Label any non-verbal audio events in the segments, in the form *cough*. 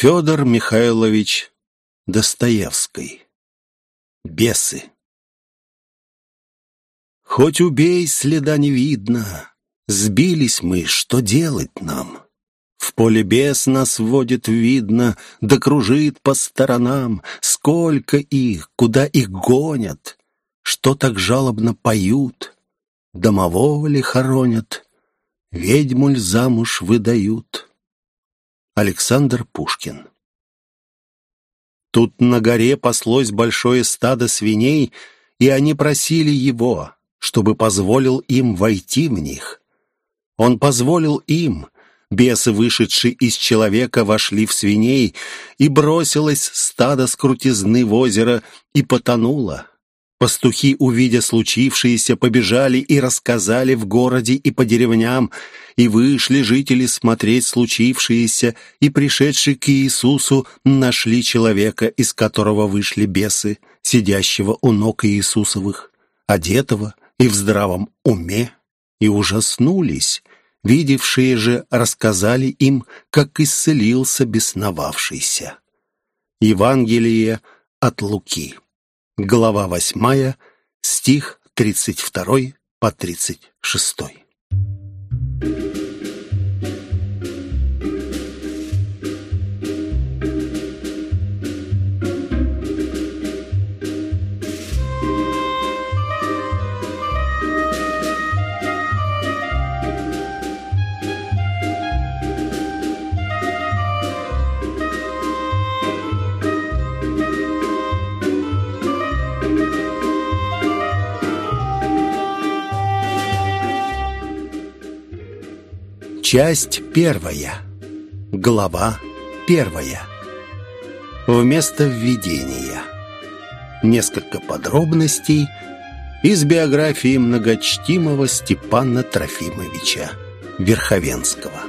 Федор Михайлович Достоевский. Бесы. Хоть убей, следа не видно, Сбились мы, что делать нам? В поле бес нас водит, видно, Да кружит по сторонам. Сколько их, куда их гонят, Что так жалобно поют? Домового ли хоронят? Ведьму ль замуж выдают? Александр Пушкин Тут на горе паслось большое стадо свиней, и они просили его, чтобы позволил им войти в них. Он позволил им, бесы, вышедшие из человека, вошли в свиней, и бросилось стадо с крутизны в озеро и потонуло. Пастухи, увидя случившееся, побежали и рассказали в городе и по деревням, и вышли жители смотреть случившееся, и, пришедшие к Иисусу, нашли человека, из которого вышли бесы, сидящего у ног Иисусовых, одетого и в здравом уме, и ужаснулись. Видевшие же рассказали им, как исцелился бесновавшийся. Евангелие от Луки глава восьмая, стих 32 по 36. Часть первая. Глава первая. Вместо введения. Несколько подробностей из биографии многочтимого Степана Трофимовича Верховенского.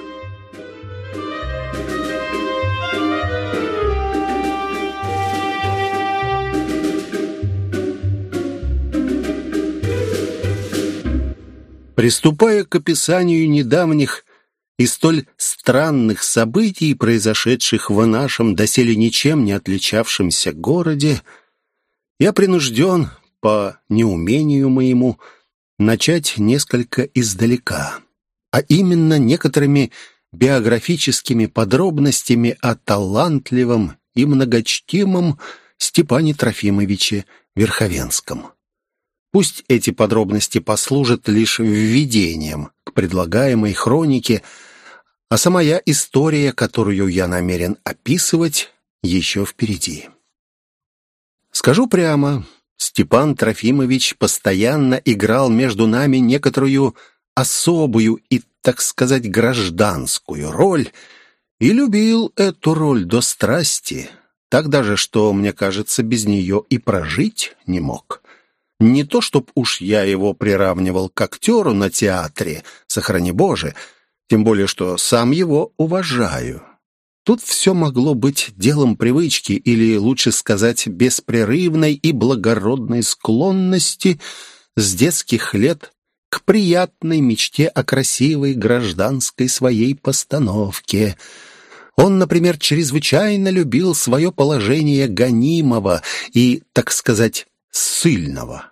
Приступая к описанию недавних и столь странных событий, произошедших в нашем доселе ничем не отличавшемся городе, я принужден, по неумению моему, начать несколько издалека, а именно некоторыми биографическими подробностями о талантливом и многочтимом Степане Трофимовиче Верховенском. Пусть эти подробности послужат лишь введением к предлагаемой хронике – а самая история, которую я намерен описывать, еще впереди. Скажу прямо, Степан Трофимович постоянно играл между нами некоторую особую и, так сказать, гражданскую роль, и любил эту роль до страсти, так даже, что, мне кажется, без нее и прожить не мог. Не то, чтоб уж я его приравнивал к актеру на театре, сохрани Боже, — тем более, что сам его уважаю. Тут все могло быть делом привычки, или, лучше сказать, беспрерывной и благородной склонности с детских лет к приятной мечте о красивой гражданской своей постановке. Он, например, чрезвычайно любил свое положение гонимого и, так сказать, ссыльного.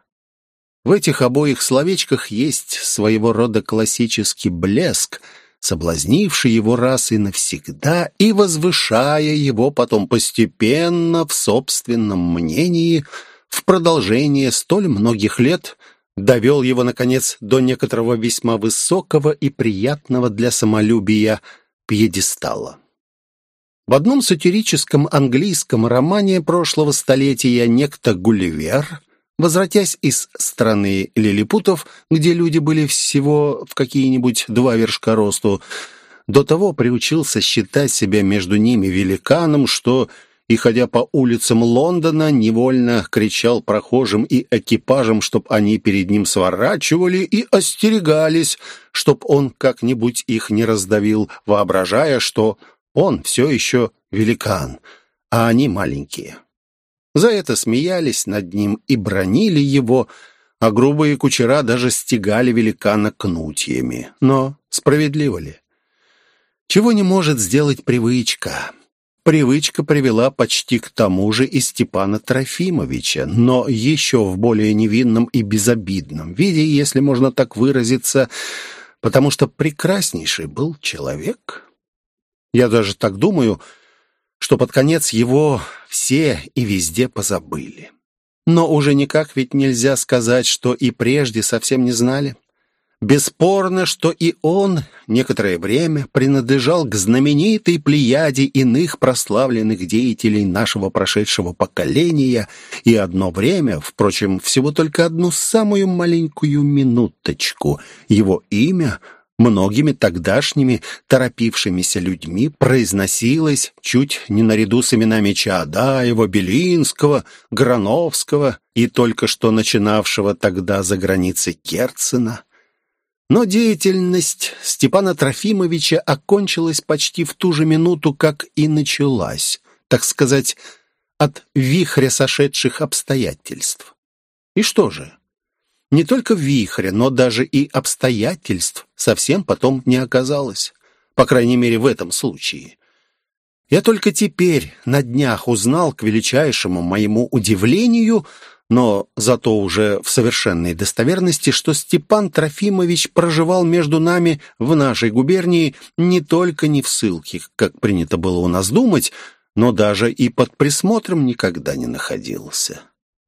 В этих обоих словечках есть своего рода классический блеск — соблазнивший его раз и навсегда и возвышая его потом постепенно в собственном мнении в продолжение столь многих лет, довел его, наконец, до некоторого весьма высокого и приятного для самолюбия пьедестала. В одном сатирическом английском романе прошлого столетия некто Гулливер Возвратясь из страны лилипутов, где люди были всего в какие-нибудь два вершка росту, до того приучился считать себя между ними великаном, что, и ходя по улицам Лондона, невольно кричал прохожим и экипажам, чтоб они перед ним сворачивали и остерегались, чтоб он как-нибудь их не раздавил, воображая, что он все еще великан, а они маленькие. За это смеялись над ним и бронили его, а грубые кучера даже стегали великана кнутьями. Но справедливо ли? Чего не может сделать привычка? привычка привела почти к тому же и Степана Трофимовича, но еще в более невинном и безобидном виде, если можно так выразиться, потому что прекраснейший был человек. Я даже так думаю, что под конец его все и везде позабыли. Но уже никак ведь нельзя сказать, что и прежде совсем не знали. Бесспорно, что и он некоторое время принадлежал к знаменитой плеяде иных прославленных деятелей нашего прошедшего поколения, и одно время, впрочем, всего только одну самую маленькую минуточку, его имя многими тогдашними торопившимися людьми произносилось чуть не наряду с именами Чаадаева, Белинского, Грановского и только что начинавшего тогда за границей Керцена. Но деятельность Степана Трофимовича окончилась почти в ту же минуту, как и началась, так сказать, от вихря сошедших обстоятельств. И что же? Не только вихря, но даже и обстоятельств совсем потом не оказалось. По крайней мере, в этом случае. Я только теперь, на днях, узнал, к величайшему моему удивлению, но зато уже в совершенной достоверности, что Степан Трофимович проживал между нами в нашей губернии не только не в ссылке, как принято было у нас думать, но даже и под присмотром никогда не находился.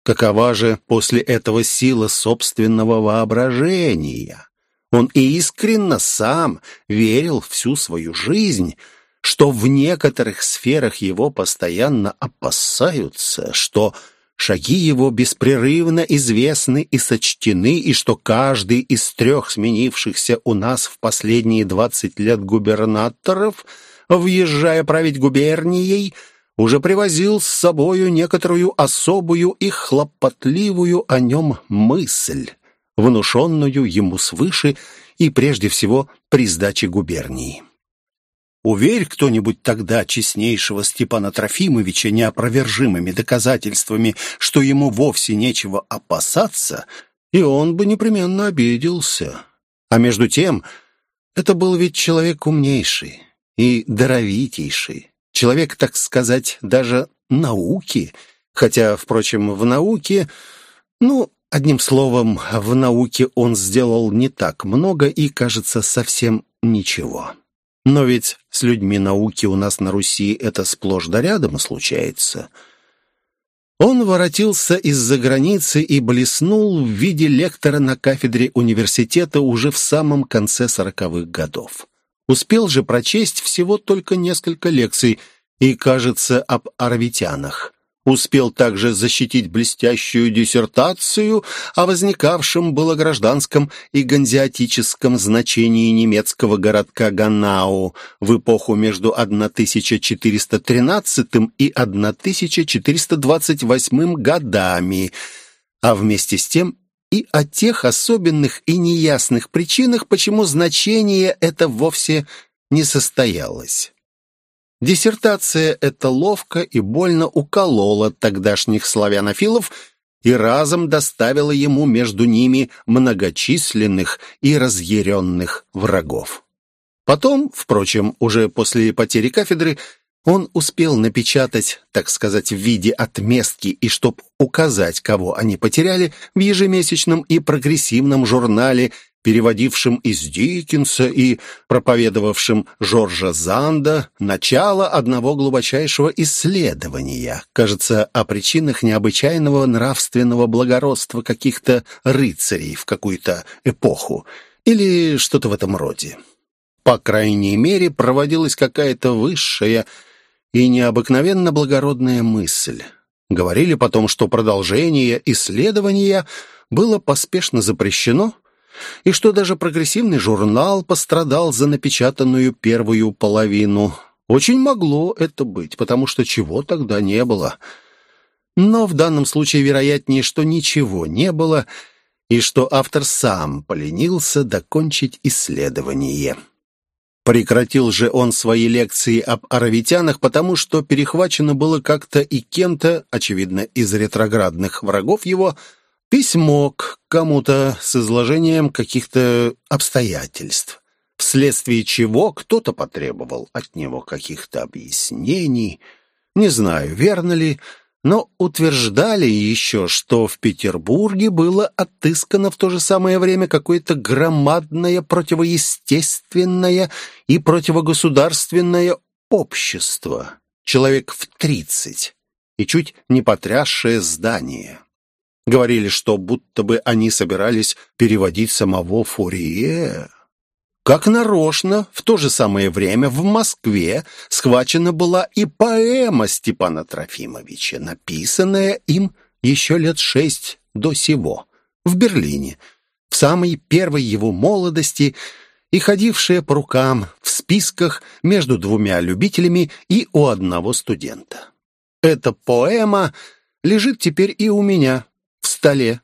Какова же после этого сила собственного воображения? Он искренно сам верил всю свою жизнь, что в некоторых сферах его постоянно опасаются, что Шаги его беспрерывно известны и сочтены, и что каждый из трех сменившихся у нас в последние двадцать лет губернаторов, въезжая править губернией, уже привозил с собою некоторую особую и хлопотливую о нем мысль, внушенную ему свыше и прежде всего при сдаче губернии. Уверь кто-нибудь тогда честнейшего Степана Трофимовича неопровержимыми доказательствами, что ему вовсе нечего опасаться, и он бы непременно обиделся. А между тем, это был ведь человек умнейший и даровитейший, человек, так сказать, даже науки, хотя, впрочем, в науке, ну, одним словом, в науке он сделал не так много и, кажется, совсем ничего. Но ведь с людьми науки у нас на Руси это сплошь да рядом случается. Он воротился из-за границы и блеснул в виде лектора на кафедре университета уже в самом конце сороковых годов. Успел же прочесть всего только несколько лекций и, кажется, об аравитянах. Успел также защитить блестящую диссертацию о возникавшем было гражданском и ганзиатическом значении немецкого городка Ганау в эпоху между 1413 и 1428 годами, а вместе с тем и о тех особенных и неясных причинах, почему значение это вовсе не состоялось. Диссертация эта ловко и больно уколола тогдашних славянофилов и разом доставила ему между ними многочисленных и разъяренных врагов. Потом, впрочем, уже после потери кафедры, он успел напечатать, так сказать, в виде отместки и чтоб указать, кого они потеряли, в ежемесячном и прогрессивном журнале переводившим из Диккенса и проповедовавшим Жоржа Занда начало одного глубочайшего исследования, кажется, о причинах необычайного нравственного благородства каких-то рыцарей в какую-то эпоху или что-то в этом роде. По крайней мере, проводилась какая-то высшая и необыкновенно благородная мысль. Говорили потом, что продолжение исследования было поспешно запрещено, и что даже прогрессивный журнал пострадал за напечатанную первую половину. Очень могло это быть, потому что чего тогда не было. Но в данном случае вероятнее, что ничего не было, и что автор сам поленился докончить исследование. Прекратил же он свои лекции об аравитянах, потому что перехвачено было как-то и кем-то, очевидно, из ретроградных врагов его, письмо к кому-то с изложением каких-то обстоятельств. вследствие чего кто-то потребовал от него каких-то объяснений. Не знаю, верно ли, но утверждали еще, что в Петербурге было отыскано в то же самое время какое-то громадное противоестественное и противогосударственное общество, человек в тридцать, и чуть не потрясшее здание. Говорили, что будто бы они собирались переводить самого Фурье. Как нарочно, в то же самое время в Москве схвачена была и поэма Степана Трофимовича, написанная им еще лет шесть до сего, в Берлине, в самой первой его молодости и ходившая по рукам в списках между двумя любителями и у одного студента. Эта поэма лежит теперь и у меня в столе.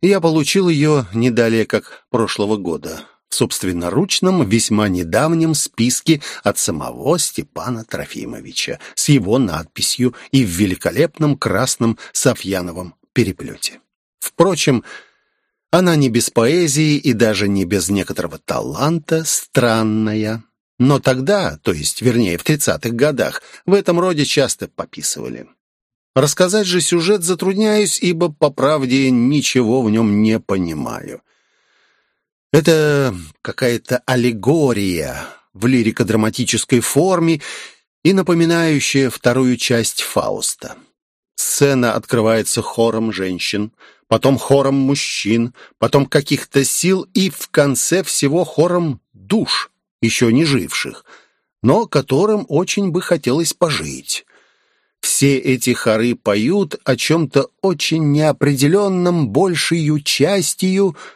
Я получил ее не далее, как прошлого года собственноручном, весьма недавнем списке от самого Степана Трофимовича с его надписью и в великолепном красном Софьяновом переплете. Впрочем, она не без поэзии и даже не без некоторого таланта, странная. Но тогда, то есть, вернее, в тридцатых годах, в этом роде часто пописывали. Рассказать же сюжет затрудняюсь, ибо, по правде, ничего в нем не понимаю. Это какая-то аллегория в лирико-драматической форме и напоминающая вторую часть Фауста. Сцена открывается хором женщин, потом хором мужчин, потом каких-то сил и в конце всего хором душ, еще не живших, но которым очень бы хотелось пожить. Все эти хоры поют о чем-то очень неопределенном, большей частью –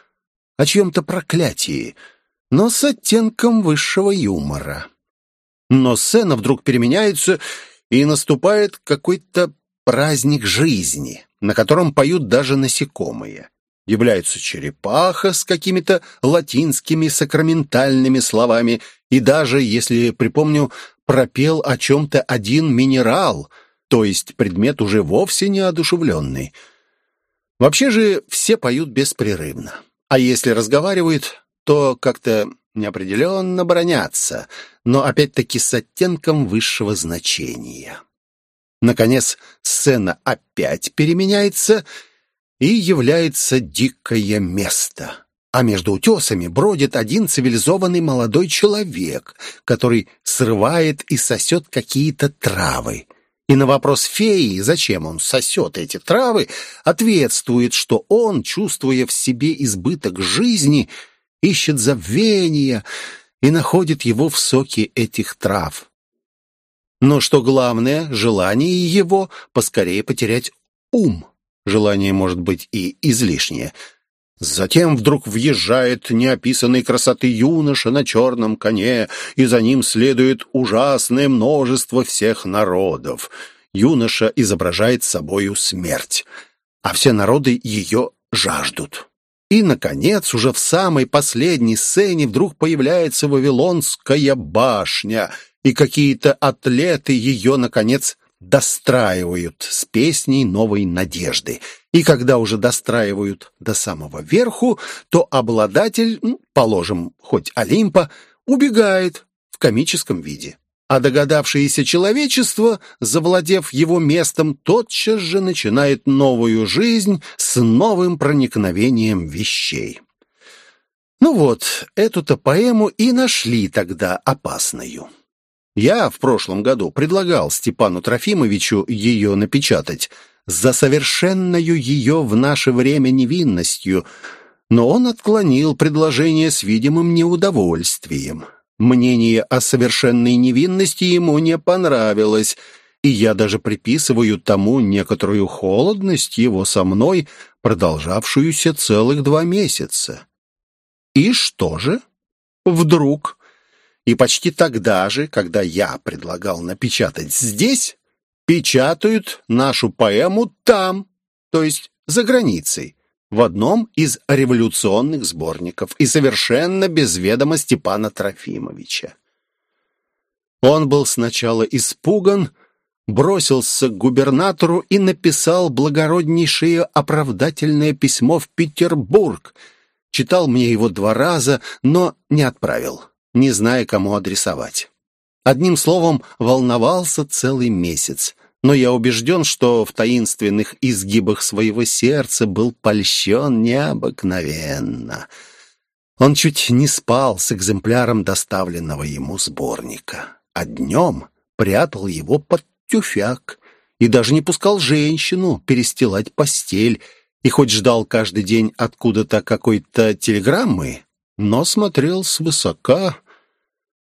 о чьем-то проклятии, но с оттенком высшего юмора. Но сцена вдруг переменяется, и наступает какой-то праздник жизни, на котором поют даже насекомые. Является черепаха с какими-то латинскими сакраментальными словами, и даже, если припомню, пропел о чем-то один минерал, то есть предмет уже вовсе неодушевленный. Вообще же все поют беспрерывно. А если разговаривают, то как-то неопределенно бронятся, но опять-таки с оттенком высшего значения. Наконец, сцена опять переменяется, и является дикое место. А между утесами бродит один цивилизованный молодой человек, который срывает и сосет какие-то травы. И на вопрос феи, зачем он сосет эти травы, ответствует, что он, чувствуя в себе избыток жизни, ищет забвения и находит его в соке этих трав. Но что главное, желание его поскорее потерять ум. Желание может быть и излишнее – Затем вдруг въезжает неописанной красоты юноша на черном коне, и за ним следует ужасное множество всех народов. Юноша изображает собою смерть, а все народы ее жаждут. И, наконец, уже в самой последней сцене вдруг появляется Вавилонская башня, и какие-то атлеты ее, наконец, достраивают с песней новой надежды. И когда уже достраивают до самого верху, то обладатель, положим, хоть Олимпа, убегает в комическом виде. А догадавшееся человечество, завладев его местом, тотчас же начинает новую жизнь с новым проникновением вещей. Ну вот, эту-то поэму и нашли тогда опасную. Я в прошлом году предлагал Степану Трофимовичу ее напечатать за совершенную ее в наше время невинностью, но он отклонил предложение с видимым неудовольствием. Мнение о совершенной невинности ему не понравилось, и я даже приписываю тому некоторую холодность его со мной, продолжавшуюся целых два месяца. И что же? Вдруг и почти тогда же, когда я предлагал напечатать здесь, печатают нашу поэму там, то есть за границей, в одном из революционных сборников и совершенно без ведома Степана Трофимовича. Он был сначала испуган, бросился к губернатору и написал благороднейшее оправдательное письмо в Петербург. Читал мне его два раза, но не отправил. Не зная, кому адресовать. Одним словом, волновался целый месяц. Но я убежден, что в таинственных изгибах своего сердца был польщен необыкновенно. Он чуть не спал с экземпляром доставленного ему сборника, а днем прятал его под тюфяк и даже не пускал женщину перестилать постель, и хоть ждал каждый день откуда-то какой-то телеграммы, но смотрел свысока.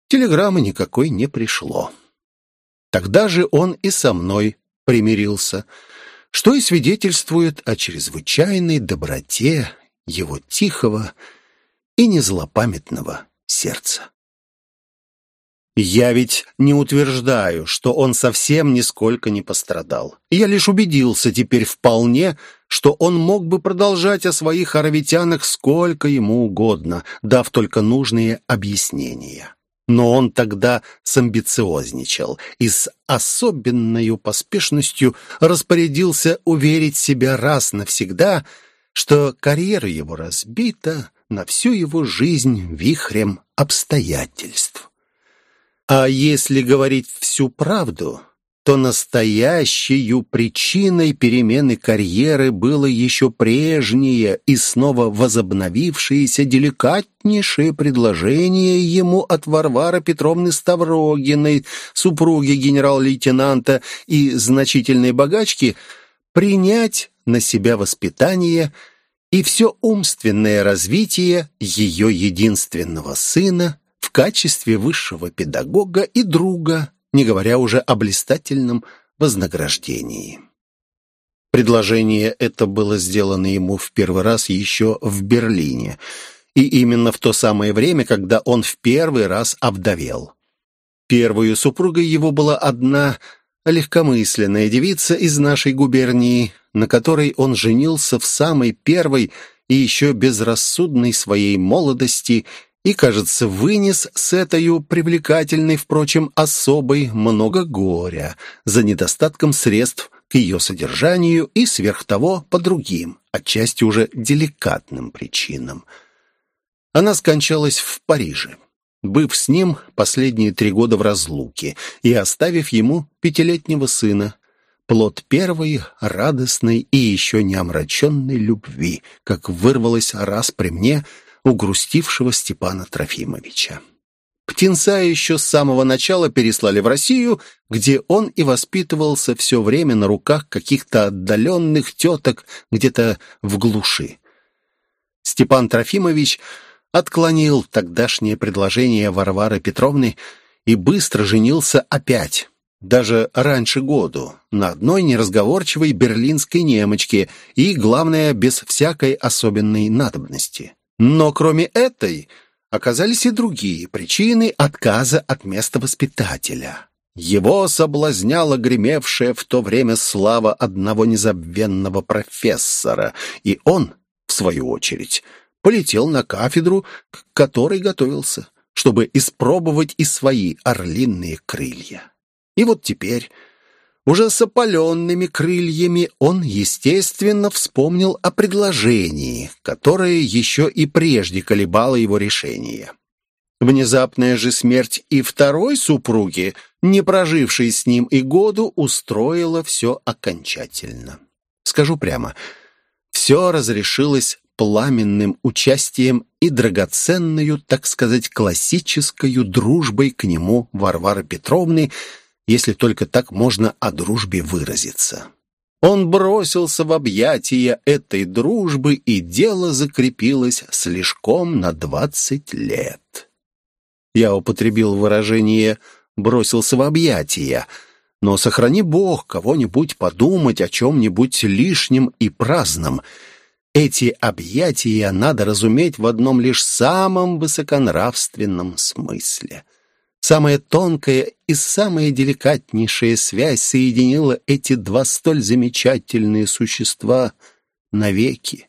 Телеграммы никакой не пришло. Тогда же он и со мной примирился, что и свидетельствует о чрезвычайной доброте его тихого и незлопамятного сердца. Я ведь не утверждаю, что он совсем нисколько не пострадал. Я лишь убедился теперь вполне, что он мог бы продолжать о своих оровитянах сколько ему угодно, дав только нужные объяснения. Но он тогда самбициозничал и с особенной поспешностью распорядился уверить себя раз навсегда, что карьера его разбита на всю его жизнь вихрем обстоятельств. А если говорить всю правду, то настоящей причиной перемены карьеры было еще прежнее и снова возобновившееся деликатнейшее предложение ему от Варвары Петровны Ставрогиной, супруги генерал-лейтенанта и значительной богачки, принять на себя воспитание и все умственное развитие ее единственного сына в качестве высшего педагога и друга, не говоря уже о блистательном вознаграждении. Предложение это было сделано ему в первый раз еще в Берлине, и именно в то самое время, когда он в первый раз обдавел. Первую супругой его была одна легкомысленная девица из нашей губернии, на которой он женился в самой первой и еще безрассудной своей молодости и, кажется, вынес с этой привлекательной, впрочем, особой много горя за недостатком средств к ее содержанию и сверх того по другим, отчасти уже деликатным причинам. Она скончалась в Париже, быв с ним последние три года в разлуке и оставив ему пятилетнего сына, плод первой, радостной и еще не омраченной любви, как вырвалась раз при мне – у грустившего Степана Трофимовича. Птенца еще с самого начала переслали в Россию, где он и воспитывался все время на руках каких-то отдаленных теток где-то в глуши. Степан Трофимович отклонил тогдашнее предложение Варвары Петровны и быстро женился опять, даже раньше году, на одной неразговорчивой берлинской немочке и, главное, без всякой особенной надобности. Но кроме этой оказались и другие причины отказа от места воспитателя. Его соблазняла гремевшая в то время слава одного незабвенного профессора, и он, в свою очередь, полетел на кафедру, к которой готовился, чтобы испробовать и свои орлиные крылья. И вот теперь уже с опаленными крыльями он, естественно, вспомнил о предложении, которое еще и прежде колебало его решение. Внезапная же смерть и второй супруги, не прожившей с ним и году, устроила все окончательно. Скажу прямо, все разрешилось пламенным участием и драгоценную, так сказать, классической дружбой к нему Варвары Петровны – если только так можно о дружбе выразиться. Он бросился в объятия этой дружбы, и дело закрепилось слишком на двадцать лет. Я употребил выражение «бросился в объятия», но сохрани Бог кого-нибудь подумать о чем-нибудь лишнем и праздном. Эти объятия надо разуметь в одном лишь самом высоконравственном смысле — Самая тонкая и самая деликатнейшая связь соединила эти два столь замечательные существа навеки.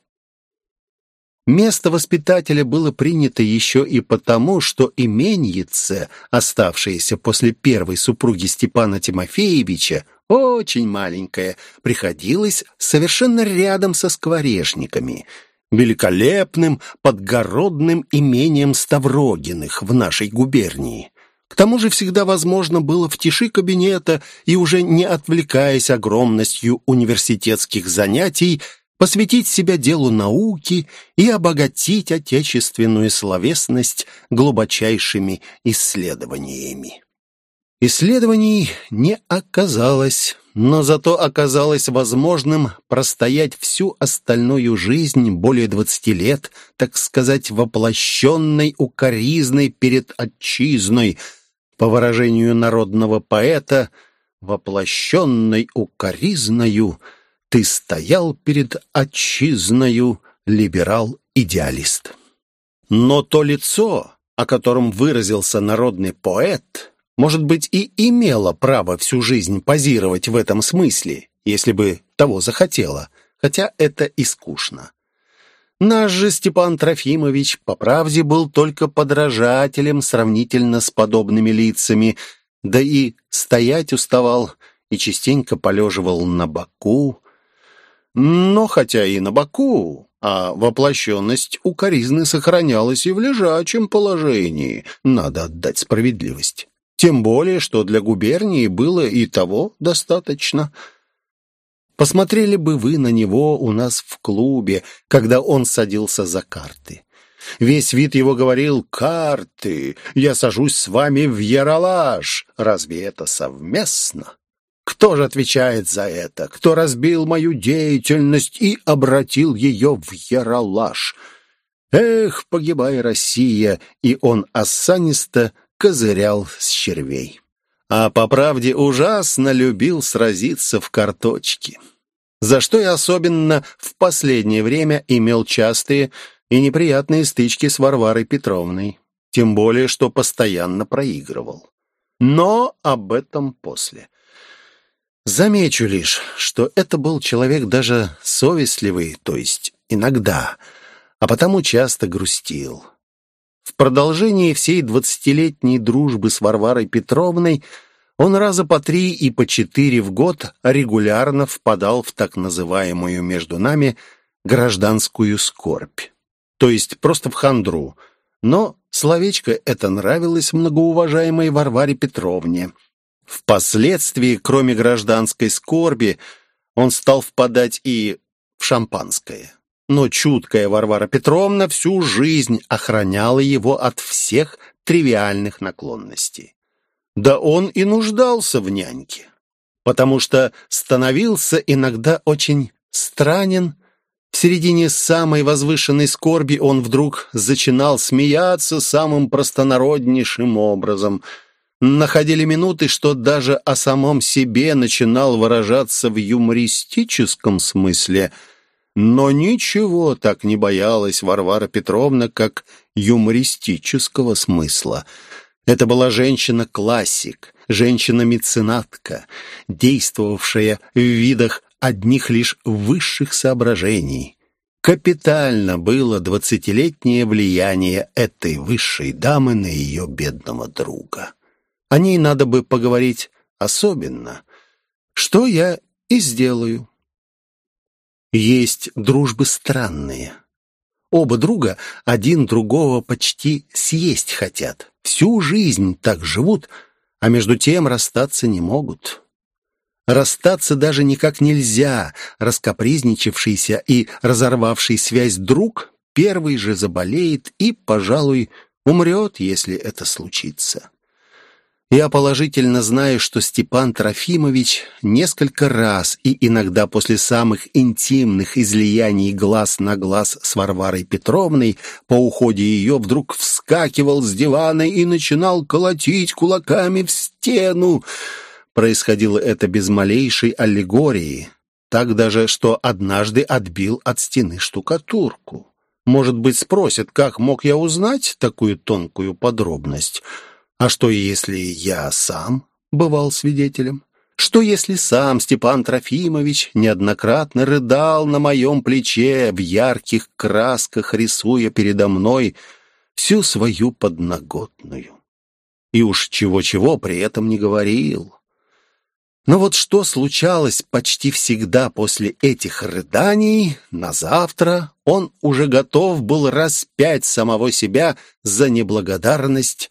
Место воспитателя было принято еще и потому, что именьице, оставшееся после первой супруги Степана Тимофеевича, очень маленькое, приходилось совершенно рядом со скворечниками — великолепным подгородным имением Ставрогиных в нашей губернии. Тому же всегда возможно было в тиши кабинета и уже не отвлекаясь огромностью университетских занятий, посвятить себя делу науки и обогатить отечественную словесность глубочайшими исследованиями. Исследований не оказалось, но зато оказалось возможным простоять всю остальную жизнь, более двадцати лет, так сказать, воплощенной укоризной перед отчизной, по выражению народного поэта, воплощенной укоризною, ты стоял перед отчизною, либерал-идеалист. Но то лицо, о котором выразился народный поэт, может быть, и имела право всю жизнь позировать в этом смысле, если бы того захотела, хотя это и скучно. Наш же Степан Трофимович, по правде, был только подражателем сравнительно с подобными лицами, да и стоять уставал и частенько полеживал на боку. Но хотя и на боку, а воплощенность укоризны сохранялась и в лежачем положении, надо отдать справедливость. Тем более, что для губернии было и того достаточно. Посмотрели бы вы на него у нас в клубе, когда он садился за карты. Весь вид его говорил «Карты! Я сажусь с вами в яролаж! Разве это совместно?» Кто же отвечает за это? Кто разбил мою деятельность и обратил ее в яролаж? Эх, погибай, Россия! И он осанисто козырял с червей. А по правде ужасно любил сразиться в карточке. За что я особенно в последнее время имел частые и неприятные стычки с Варварой Петровной. Тем более, что постоянно проигрывал. Но об этом после. Замечу лишь, что это был человек даже совестливый, то есть иногда, а потому часто грустил. В продолжении всей двадцатилетней дружбы с Варварой Петровной он раза по три и по четыре в год регулярно впадал в так называемую между нами гражданскую скорбь, то есть просто в хандру. Но словечко это нравилось многоуважаемой Варваре Петровне. Впоследствии, кроме гражданской скорби, он стал впадать и в шампанское но чуткая Варвара Петровна всю жизнь охраняла его от всех тривиальных наклонностей. Да он и нуждался в няньке, потому что становился иногда очень странен. В середине самой возвышенной скорби он вдруг зачинал смеяться самым простонароднейшим образом. Находили минуты, что даже о самом себе начинал выражаться в юмористическом смысле – но ничего так не боялась Варвара Петровна, как юмористического смысла. Это была женщина-классик, женщина-меценатка, действовавшая в видах одних лишь высших соображений. Капитально было двадцатилетнее влияние этой высшей дамы на ее бедного друга. О ней надо бы поговорить особенно, что я и сделаю. Есть дружбы странные. Оба друга один другого почти съесть хотят. Всю жизнь так живут, а между тем расстаться не могут. Расстаться даже никак нельзя. Раскопризничавшийся и разорвавший связь друг первый же заболеет и, пожалуй, умрет, если это случится. Я положительно знаю, что Степан Трофимович несколько раз и иногда после самых интимных излияний глаз на глаз с Варварой Петровной по уходе ее вдруг вскакивал с дивана и начинал колотить кулаками в стену. Происходило это без малейшей аллегории, так даже, что однажды отбил от стены штукатурку. Может быть, спросят, как мог я узнать такую тонкую подробность — а что, если я сам бывал свидетелем? Что, если сам Степан Трофимович неоднократно рыдал на моем плече, в ярких красках рисуя передо мной всю свою подноготную? И уж чего-чего при этом не говорил. Но вот что случалось почти всегда после этих рыданий, на завтра он уже готов был распять самого себя за неблагодарность,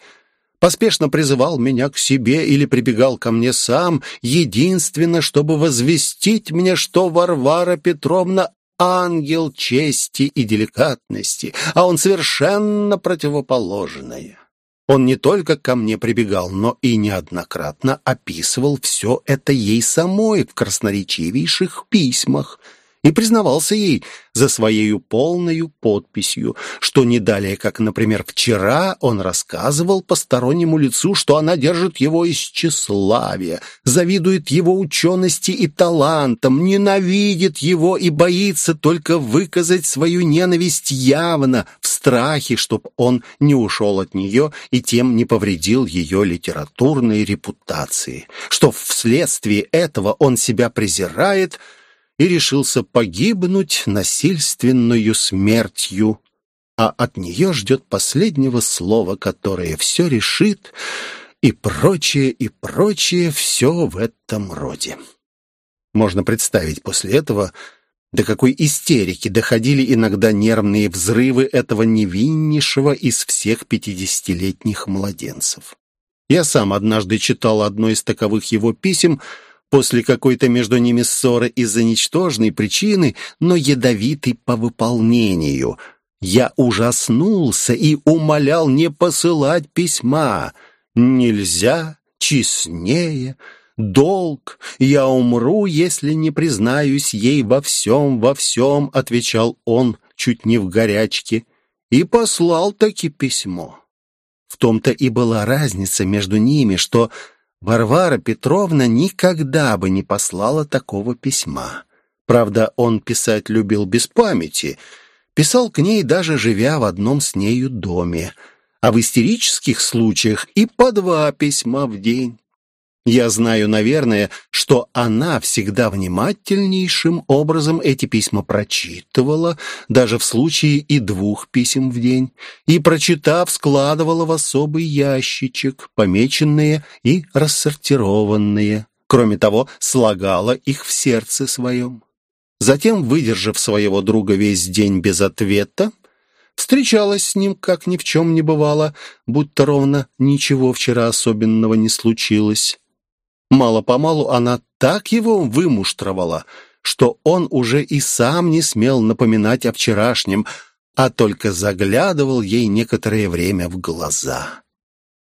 поспешно призывал меня к себе или прибегал ко мне сам, единственно, чтобы возвестить мне, что Варвара Петровна ангел чести и деликатности, а он совершенно противоположное. Он не только ко мне прибегал, но и неоднократно описывал все это ей самой в красноречивейших письмах — и признавался ей за своей полною подписью, что не далее, как, например, вчера он рассказывал постороннему лицу, что она держит его из тщеславия, завидует его учености и талантам, ненавидит его и боится только выказать свою ненависть явно, в страхе, чтоб он не ушел от нее и тем не повредил ее литературной репутации, что вследствие этого он себя презирает – и решился погибнуть насильственную смертью, а от нее ждет последнего слова, которое все решит, и прочее, и прочее, все в этом роде. Можно представить после этого, до какой истерики доходили иногда нервные взрывы этого невиннейшего из всех пятидесятилетних младенцев. Я сам однажды читал одно из таковых его писем — после какой-то между ними ссоры из-за ничтожной причины, но ядовитой по выполнению. Я ужаснулся и умолял не посылать письма. Нельзя, честнее, долг, я умру, если не признаюсь ей во всем, во всем, отвечал он, чуть не в горячке, и послал таки письмо. В том-то и была разница между ними, что Варвара Петровна никогда бы не послала такого письма. Правда, он писать любил без памяти, писал к ней даже живя в одном с нею доме, а в истерических случаях и по два письма в день. Я знаю, наверное, что она всегда внимательнейшим образом эти письма прочитывала, даже в случае и двух писем в день, и, прочитав, складывала в особый ящичек, помеченные и рассортированные. Кроме того, слагала их в сердце своем. Затем, выдержав своего друга весь день без ответа, встречалась с ним, как ни в чем не бывало, будто ровно ничего вчера особенного не случилось Мало-помалу она так его вымуштровала, что он уже и сам не смел напоминать о вчерашнем, а только заглядывал ей некоторое время в глаза.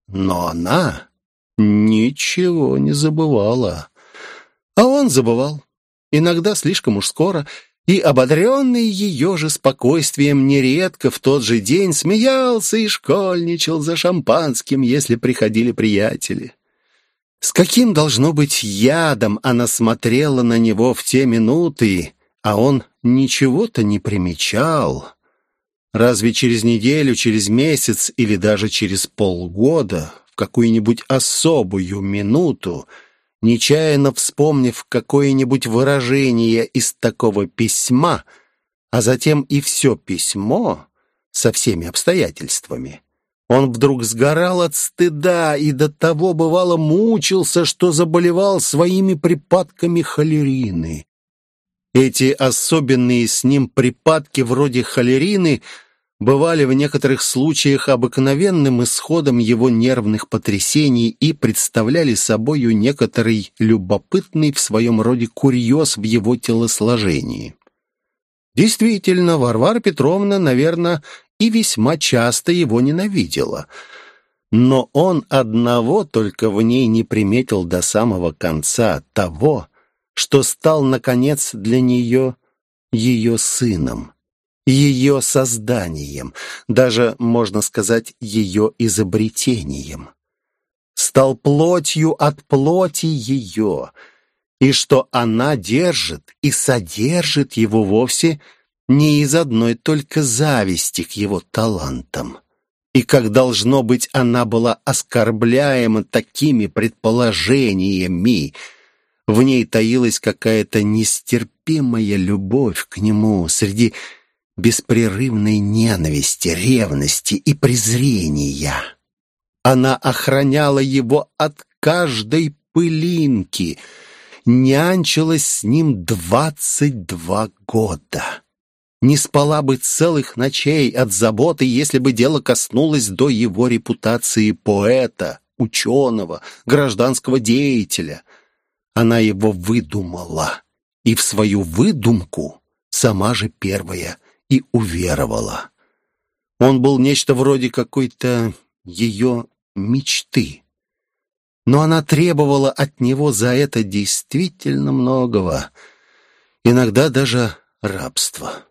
Но она ничего не забывала. А он забывал. Иногда слишком уж скоро, и, ободренный ее же спокойствием, нередко в тот же день смеялся и школьничал за шампанским, если приходили приятели. С каким, должно быть, ядом она смотрела на него в те минуты, а он ничего-то не примечал. Разве через неделю, через месяц или даже через полгода, в какую-нибудь особую минуту, нечаянно вспомнив какое-нибудь выражение из такого письма, а затем и все письмо со всеми обстоятельствами, он вдруг сгорал от стыда и до того, бывало, мучился, что заболевал своими припадками холерины. Эти особенные с ним припадки вроде холерины бывали в некоторых случаях обыкновенным исходом его нервных потрясений и представляли собою некоторый любопытный в своем роде курьез в его телосложении. Действительно, Варвара Петровна, наверное, и весьма часто его ненавидела. Но он одного только в ней не приметил до самого конца того, что стал, наконец, для нее ее сыном, ее созданием, даже, можно сказать, ее изобретением. Стал плотью от плоти ее, и что она держит и содержит его вовсе не из одной только зависти к его талантам. И как должно быть, она была оскорбляема такими предположениями. В ней таилась какая-то нестерпимая любовь к нему среди беспрерывной ненависти, ревности и презрения. Она охраняла его от каждой пылинки — нянчилась с ним двадцать два года. Не спала бы целых ночей от заботы, если бы дело коснулось до его репутации поэта, ученого, гражданского деятеля. Она его выдумала, и в свою выдумку сама же первая и уверовала. Он был нечто вроде какой-то ее мечты. Но она требовала от него за это действительно многого, иногда даже рабства.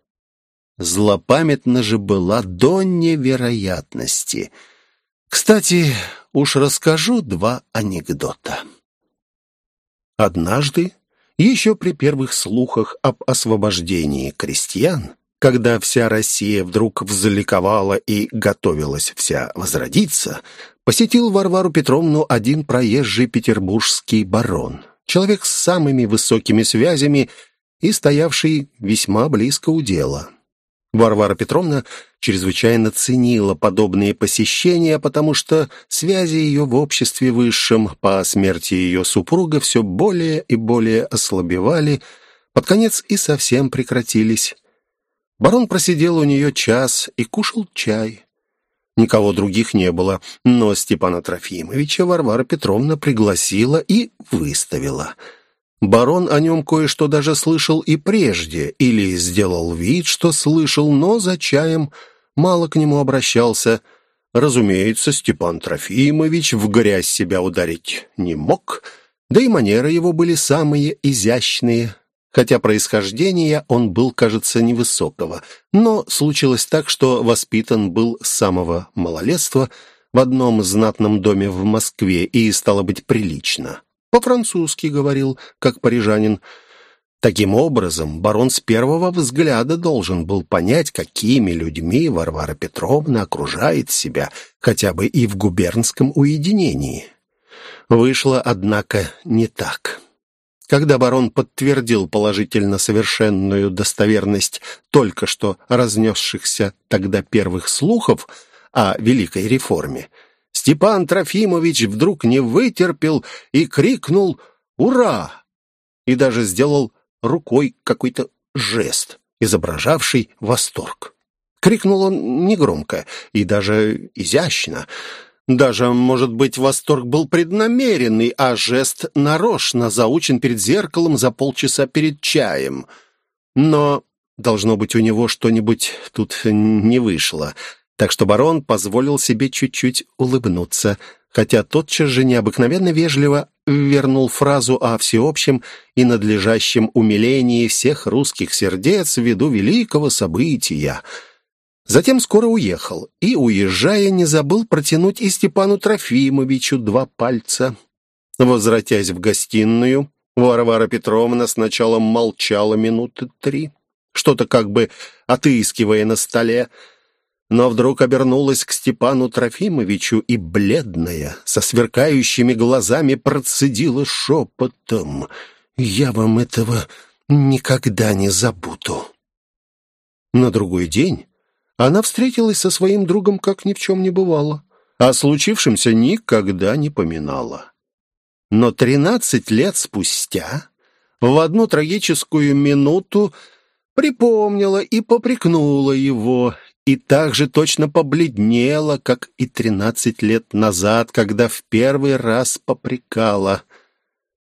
Злопамятна же была до невероятности. Кстати, уж расскажу два анекдота. Однажды, еще при первых слухах об освобождении крестьян, когда вся Россия вдруг взликовала и готовилась вся возродиться, посетил Варвару Петровну один проезжий петербургский барон, человек с самыми высокими связями и стоявший весьма близко у дела. Варвара Петровна чрезвычайно ценила подобные посещения, потому что связи ее в обществе высшем по смерти ее супруга все более и более ослабевали, под конец и совсем прекратились. Барон просидел у нее час и кушал чай. Никого других не было, но Степана Трофимовича Варвара Петровна пригласила и выставила – Барон о нем кое-что даже слышал и прежде, или сделал вид, что слышал, но за чаем мало к нему обращался. Разумеется, Степан Трофимович в грязь себя ударить не мог, да и манеры его были самые изящные, хотя происхождение он был, кажется, невысокого. Но случилось так, что воспитан был с самого малолетства в одном знатном доме в Москве и, стало быть, прилично. По-французски говорил, как парижанин. Таким образом, барон с первого взгляда должен был понять, какими людьми Варвара Петровна окружает себя, хотя бы и в губернском уединении. Вышло, однако, не так. Когда барон подтвердил положительно совершенную достоверность только что разнесшихся тогда первых слухов о великой реформе, Степан Трофимович вдруг не вытерпел и крикнул «Ура!» и даже сделал рукой какой-то жест, изображавший восторг. Крикнул он негромко и даже изящно. Даже, может быть, восторг был преднамеренный, а жест нарочно заучен перед зеркалом за полчаса перед чаем. Но, должно быть, у него что-нибудь тут не вышло — так что барон позволил себе чуть-чуть улыбнуться, хотя тотчас же необыкновенно вежливо вернул фразу о всеобщем и надлежащем умилении всех русских сердец ввиду великого события. Затем скоро уехал, и, уезжая, не забыл протянуть и Степану Трофимовичу два пальца. Возвратясь в гостиную, Варвара Петровна сначала молчала минуты три, что-то как бы отыскивая на столе, но вдруг обернулась к Степану Трофимовичу и, бледная, со сверкающими глазами процедила шепотом. «Я вам этого никогда не забуду». На другой день она встретилась со своим другом, как ни в чем не бывало, а о случившемся никогда не поминала. Но тринадцать лет спустя, в одну трагическую минуту, припомнила и попрекнула его, и так же точно побледнела, как и тринадцать лет назад, когда в первый раз попрекала.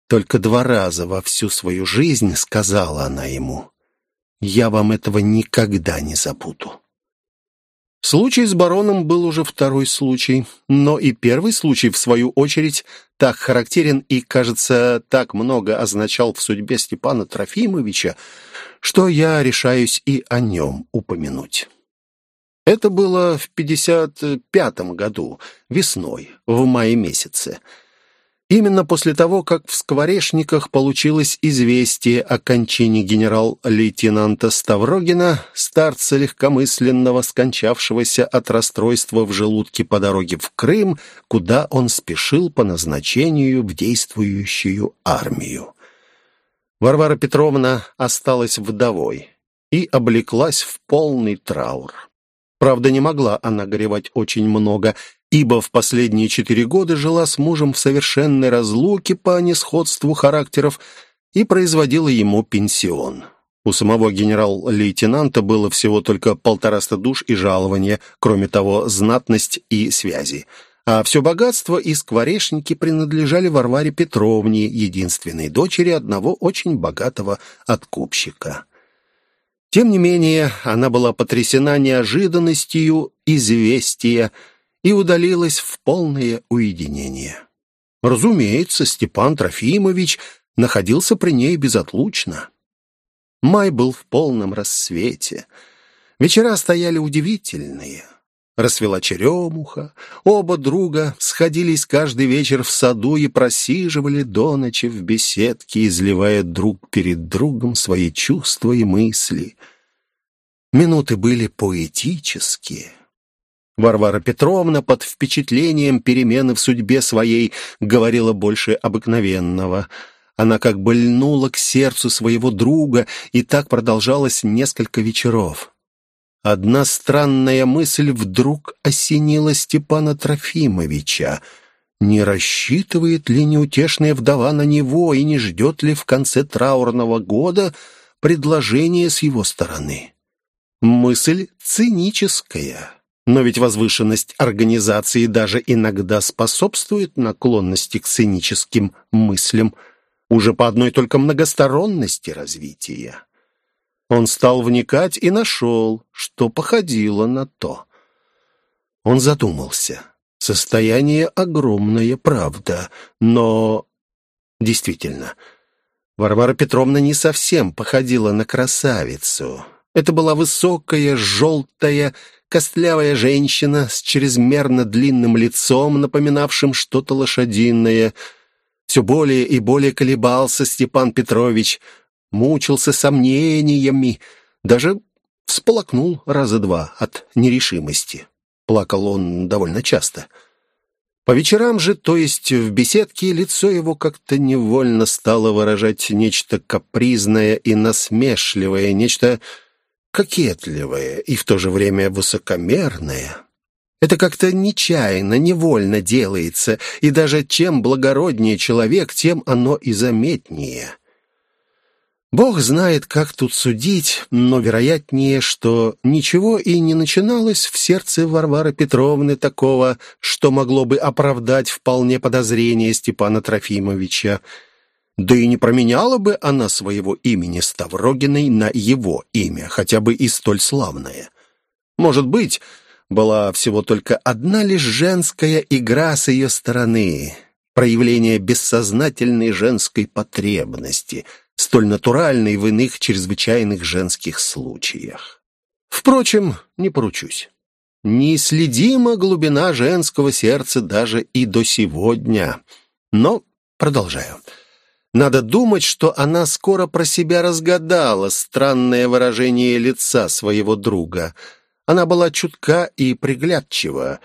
Только два раза во всю свою жизнь сказала она ему, «Я вам этого никогда не забуду». Случай с бароном был уже второй случай, но и первый случай, в свою очередь, так характерен и, кажется, так много означал в судьбе Степана Трофимовича, что я решаюсь и о нем упомянуть. Это было в 55 году, весной, в мае месяце. Именно после того, как в Скворечниках получилось известие о кончине генерал-лейтенанта Ставрогина, старца легкомысленного, скончавшегося от расстройства в желудке по дороге в Крым, куда он спешил по назначению в действующую армию. Варвара Петровна осталась вдовой и облеклась в полный траур. Правда, не могла она горевать очень много, ибо в последние четыре года жила с мужем в совершенной разлуке по несходству характеров, и производила ему пенсион. У самого генерал-лейтенанта было всего только полтораста душ и жалования, кроме того, знатность и связи. А все богатство и скворечники принадлежали Варваре Петровне, единственной дочери одного очень богатого откупщика. Тем не менее, она была потрясена неожиданностью известия и удалилась в полное уединение. Разумеется, Степан Трофимович находился при ней безотлучно. Май был в полном рассвете. Вечера стояли удивительные. Расцвела черемуха. Оба друга сходились каждый вечер в саду и просиживали до ночи в беседке, изливая друг перед другом свои чувства и мысли. Минуты были поэтические. Варвара Петровна под впечатлением перемены в судьбе своей говорила больше обыкновенного — она как бы льнула к сердцу своего друга, и так продолжалось несколько вечеров. Одна странная мысль вдруг осенила Степана Трофимовича. Не рассчитывает ли неутешная вдова на него и не ждет ли в конце траурного года предложения с его стороны? Мысль циническая. Но ведь возвышенность организации даже иногда способствует наклонности к циническим мыслям – уже по одной только многосторонности развития. Он стал вникать и нашел, что походило на то. Он задумался. Состояние огромное, правда, но... Действительно, Варвара Петровна не совсем походила на красавицу. Это была высокая, желтая, костлявая женщина с чрезмерно длинным лицом, напоминавшим что-то лошадиное — все более и более колебался Степан Петрович, мучился сомнениями, даже всполокнул раза два от нерешимости. Плакал он довольно часто. По вечерам же, то есть в беседке, лицо его как-то невольно стало выражать нечто капризное и насмешливое, нечто кокетливое и в то же время высокомерное. Это как-то нечаянно, невольно делается, и даже чем благороднее человек, тем оно и заметнее. Бог знает, как тут судить, но вероятнее, что ничего и не начиналось в сердце Варвары Петровны такого, что могло бы оправдать вполне подозрение Степана Трофимовича. Да и не променяла бы она своего имени Ставрогиной на его имя, хотя бы и столь славное. Может быть, была всего только одна лишь женская игра с ее стороны, проявление бессознательной женской потребности, столь натуральной в иных чрезвычайных женских случаях. Впрочем, не поручусь. Неследима глубина женского сердца даже и до сегодня. Но продолжаю. Надо думать, что она скоро про себя разгадала странное выражение лица своего друга — она была чутка и приглядчива.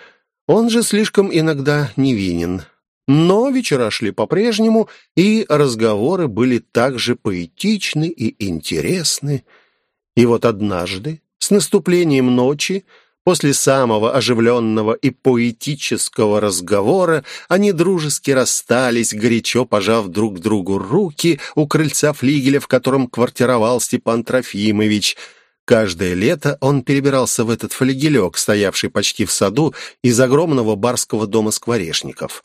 Он же слишком иногда невинен. Но вечера шли по-прежнему, и разговоры были также поэтичны и интересны. И вот однажды, с наступлением ночи, После самого оживленного и поэтического разговора они дружески расстались, горячо пожав друг другу руки у крыльца флигеля, в котором квартировал Степан Трофимович – Каждое лето он перебирался в этот флегелек, стоявший почти в саду из огромного барского дома скворечников.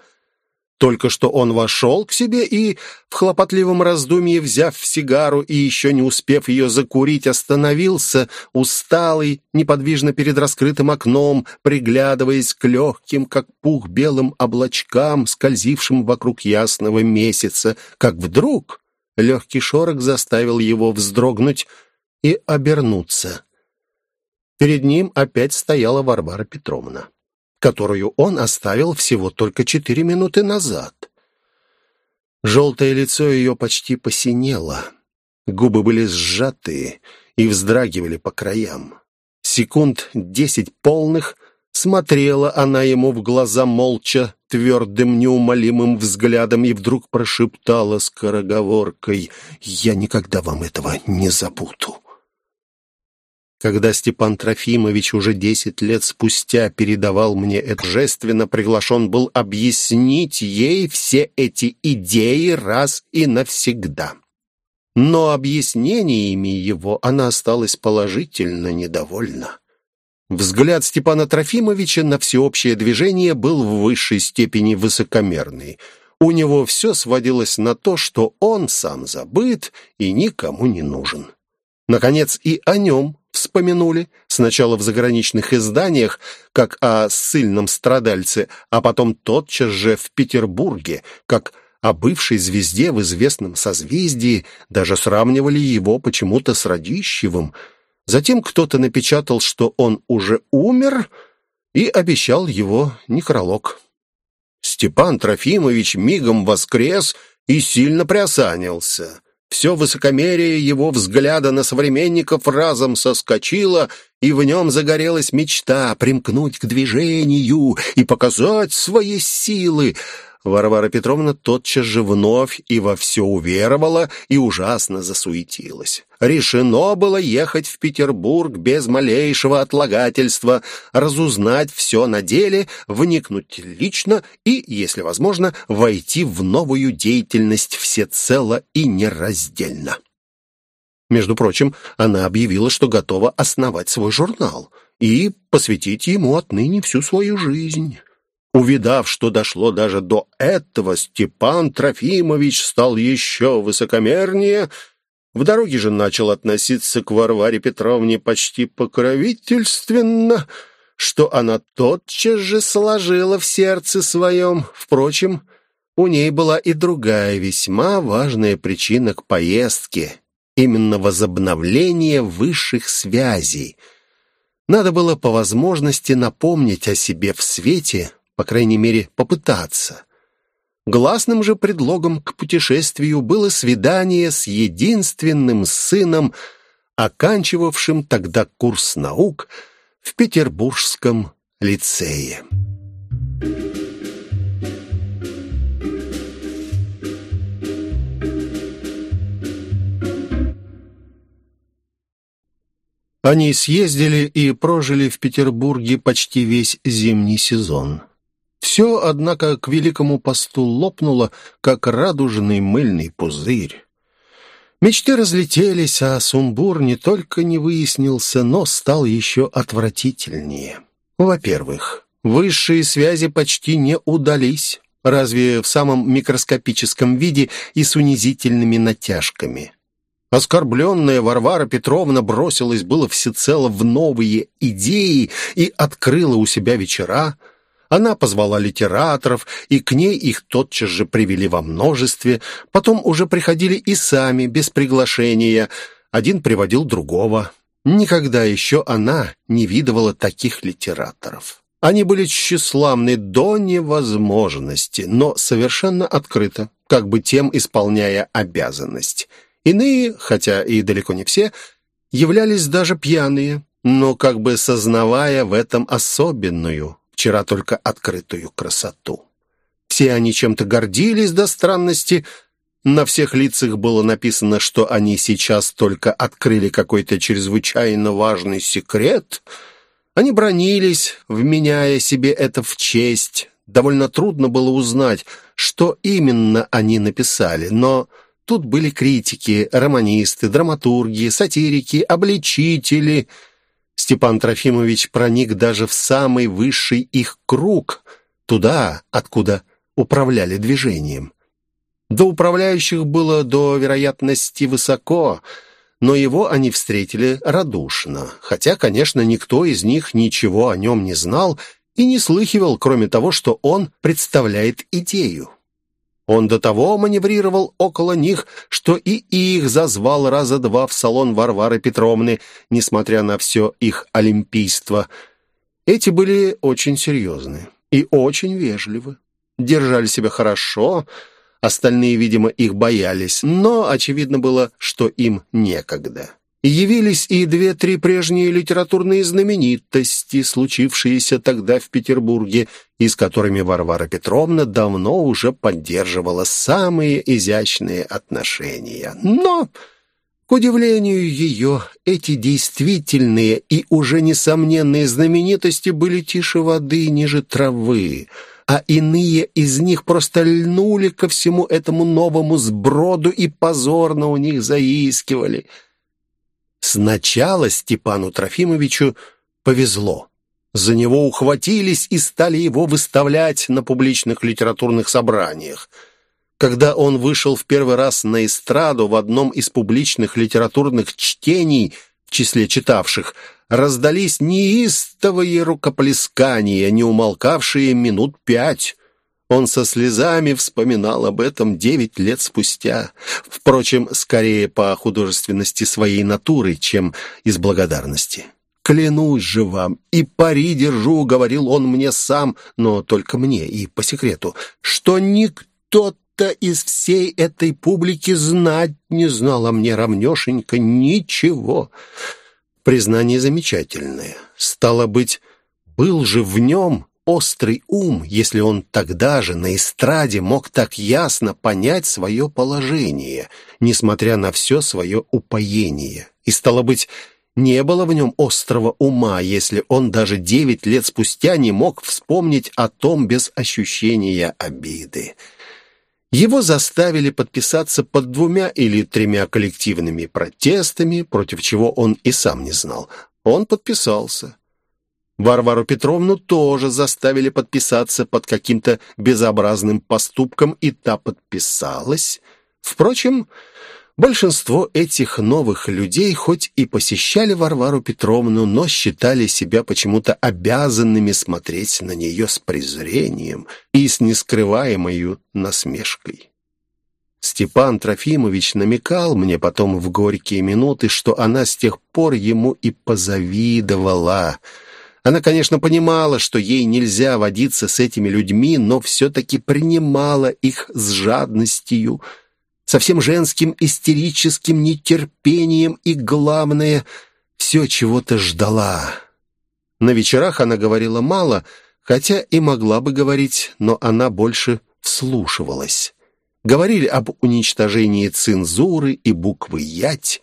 Только что он вошел к себе и, в хлопотливом раздумье, взяв сигару и еще не успев ее закурить, остановился, усталый, неподвижно перед раскрытым окном, приглядываясь к легким, как пух, белым облачкам, скользившим вокруг ясного месяца, как вдруг легкий шорох заставил его вздрогнуть, и обернуться. Перед ним опять стояла Варвара Петровна, которую он оставил всего только четыре минуты назад. Желтое лицо ее почти посинело, губы были сжатые и вздрагивали по краям. Секунд десять полных смотрела она ему в глаза молча, твердым, неумолимым взглядом и вдруг прошептала скороговоркой «Я никогда вам этого не забуду». Когда Степан Трофимович уже десять лет спустя передавал мне это жественно, приглашен был объяснить ей все эти идеи раз и навсегда. но объяснениями его она осталась положительно недовольна. Взгляд Степана Трофимовича на всеобщее движение был в высшей степени высокомерный. У него все сводилось на то, что он сам забыт и никому не нужен. Наконец, и о нем вспомянули, сначала в заграничных изданиях, как о ссыльном страдальце, а потом тотчас же в Петербурге, как о бывшей звезде в известном созвездии, даже сравнивали его почему-то с Радищевым – Затем кто-то напечатал, что он уже умер, и обещал его некролог. Степан Трофимович мигом воскрес и сильно приосанился. Все высокомерие его взгляда на современников разом соскочило, и в нем загорелась мечта примкнуть к движению и показать свои силы — Варвара Петровна тотчас же вновь и во все уверовала и ужасно засуетилась. Решено было ехать в Петербург без малейшего отлагательства, разузнать все на деле, вникнуть лично и, если возможно, войти в новую деятельность всецело и нераздельно. Между прочим, она объявила, что готова основать свой журнал и посвятить ему отныне всю свою жизнь. Увидав, что дошло даже до этого, Степан Трофимович стал еще высокомернее. В дороге же начал относиться к Варваре Петровне почти покровительственно, что она тотчас же сложила в сердце своем. Впрочем, у ней была и другая весьма важная причина к поездке, именно возобновление высших связей. Надо было по возможности напомнить о себе в свете, по крайней мере, попытаться. Гласным же предлогом к путешествию было свидание с единственным сыном, оканчивавшим тогда курс наук в Петербургском лицее. Они съездили и прожили в Петербурге почти весь зимний сезон. Все, однако, к великому посту лопнуло, как радужный мыльный пузырь. Мечты разлетелись, а сумбур не только не выяснился, но стал еще отвратительнее. Во-первых, высшие связи почти не удались, разве в самом микроскопическом виде и с унизительными натяжками. Оскорбленная Варвара Петровна бросилась было всецело в новые идеи и открыла у себя вечера, она позвала литераторов, и к ней их тотчас же привели во множестве. Потом уже приходили и сами, без приглашения. Один приводил другого. Никогда еще она не видывала таких литераторов. Они были тщеславны до невозможности, но совершенно открыто, как бы тем исполняя обязанность. Иные, хотя и далеко не все, являлись даже пьяные, но как бы сознавая в этом особенную, вчера только открытую красоту. Все они чем-то гордились до странности. На всех лицах было написано, что они сейчас только открыли какой-то чрезвычайно важный секрет. Они бронились, вменяя себе это в честь. Довольно трудно было узнать, что именно они написали, но... Тут были критики, романисты, драматурги, сатирики, обличители — Степан Трофимович проник даже в самый высший их круг, туда, откуда управляли движением. До управляющих было до вероятности высоко, но его они встретили радушно, хотя, конечно, никто из них ничего о нем не знал и не слыхивал, кроме того, что он представляет идею. Он до того маневрировал около них, что и их зазвал раза два в салон Варвары Петровны, несмотря на все их олимпийство. Эти были очень серьезны и очень вежливы. Держали себя хорошо, остальные, видимо, их боялись, но очевидно было, что им некогда. Явились и две-три прежние литературные знаменитости, случившиеся тогда в Петербурге, и с которыми Варвара Петровна давно уже поддерживала самые изящные отношения. Но, к удивлению ее, эти действительные и уже несомненные знаменитости были тише воды, ниже травы, а иные из них просто льнули ко всему этому новому сброду и позорно у них заискивали. Сначала Степану Трофимовичу повезло. За него ухватились и стали его выставлять на публичных литературных собраниях. Когда он вышел в первый раз на эстраду в одном из публичных литературных чтений, в числе читавших, раздались неистовые рукоплескания, не умолкавшие минут пять. Он со слезами вспоминал об этом девять лет спустя. Впрочем, скорее по художественности своей натуры, чем из благодарности. «Клянусь же вам, и пари держу», — говорил он мне сам, но только мне и по секрету, что никто-то из всей этой публики знать не знал о мне равнешенько ничего. Признание замечательное. Стало быть, был же в нем острый ум, если он тогда же на эстраде мог так ясно понять свое положение, несмотря на все свое упоение. И, стало быть, не было в нем острого ума, если он даже девять лет спустя не мог вспомнить о том без ощущения обиды. Его заставили подписаться под двумя или тремя коллективными протестами, против чего он и сам не знал. Он подписался. Варвару Петровну тоже заставили подписаться под каким-то безобразным поступком, и та подписалась. Впрочем, Большинство этих новых людей хоть и посещали Варвару Петровну, но считали себя почему-то обязанными смотреть на нее с презрением и с нескрываемой насмешкой. Степан Трофимович намекал мне потом в горькие минуты, что она с тех пор ему и позавидовала. Она, конечно, понимала, что ей нельзя водиться с этими людьми, но все-таки принимала их с жадностью – совсем женским истерическим нетерпением и, главное, все чего-то ждала. На вечерах она говорила мало, хотя и могла бы говорить, но она больше вслушивалась. Говорили об уничтожении цензуры и буквы «ять»,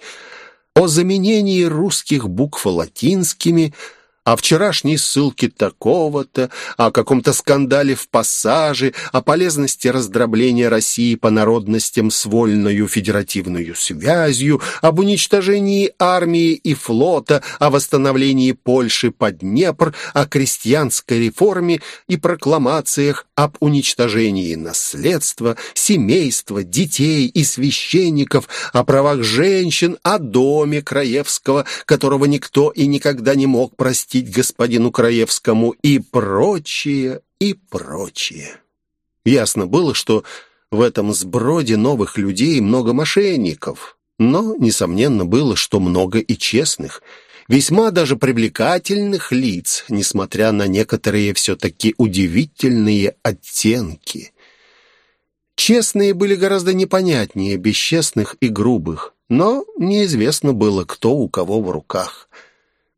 о заменении русских букв латинскими – о вчерашней ссылке такого-то, о каком-то скандале в пассаже, о полезности раздробления России по народностям с вольною федеративную связью, об уничтожении армии и флота, о восстановлении Польши под Днепр, о крестьянской реформе и прокламациях об уничтожении наследства, семейства, детей и священников, о правах женщин, о доме Краевского, которого никто и никогда не мог простить, простить господину Краевскому и прочее, и прочее. Ясно было, что в этом сброде новых людей много мошенников, но, несомненно, было, что много и честных, весьма даже привлекательных лиц, несмотря на некоторые все-таки удивительные оттенки. Честные были гораздо непонятнее бесчестных и грубых, но неизвестно было, кто у кого в руках.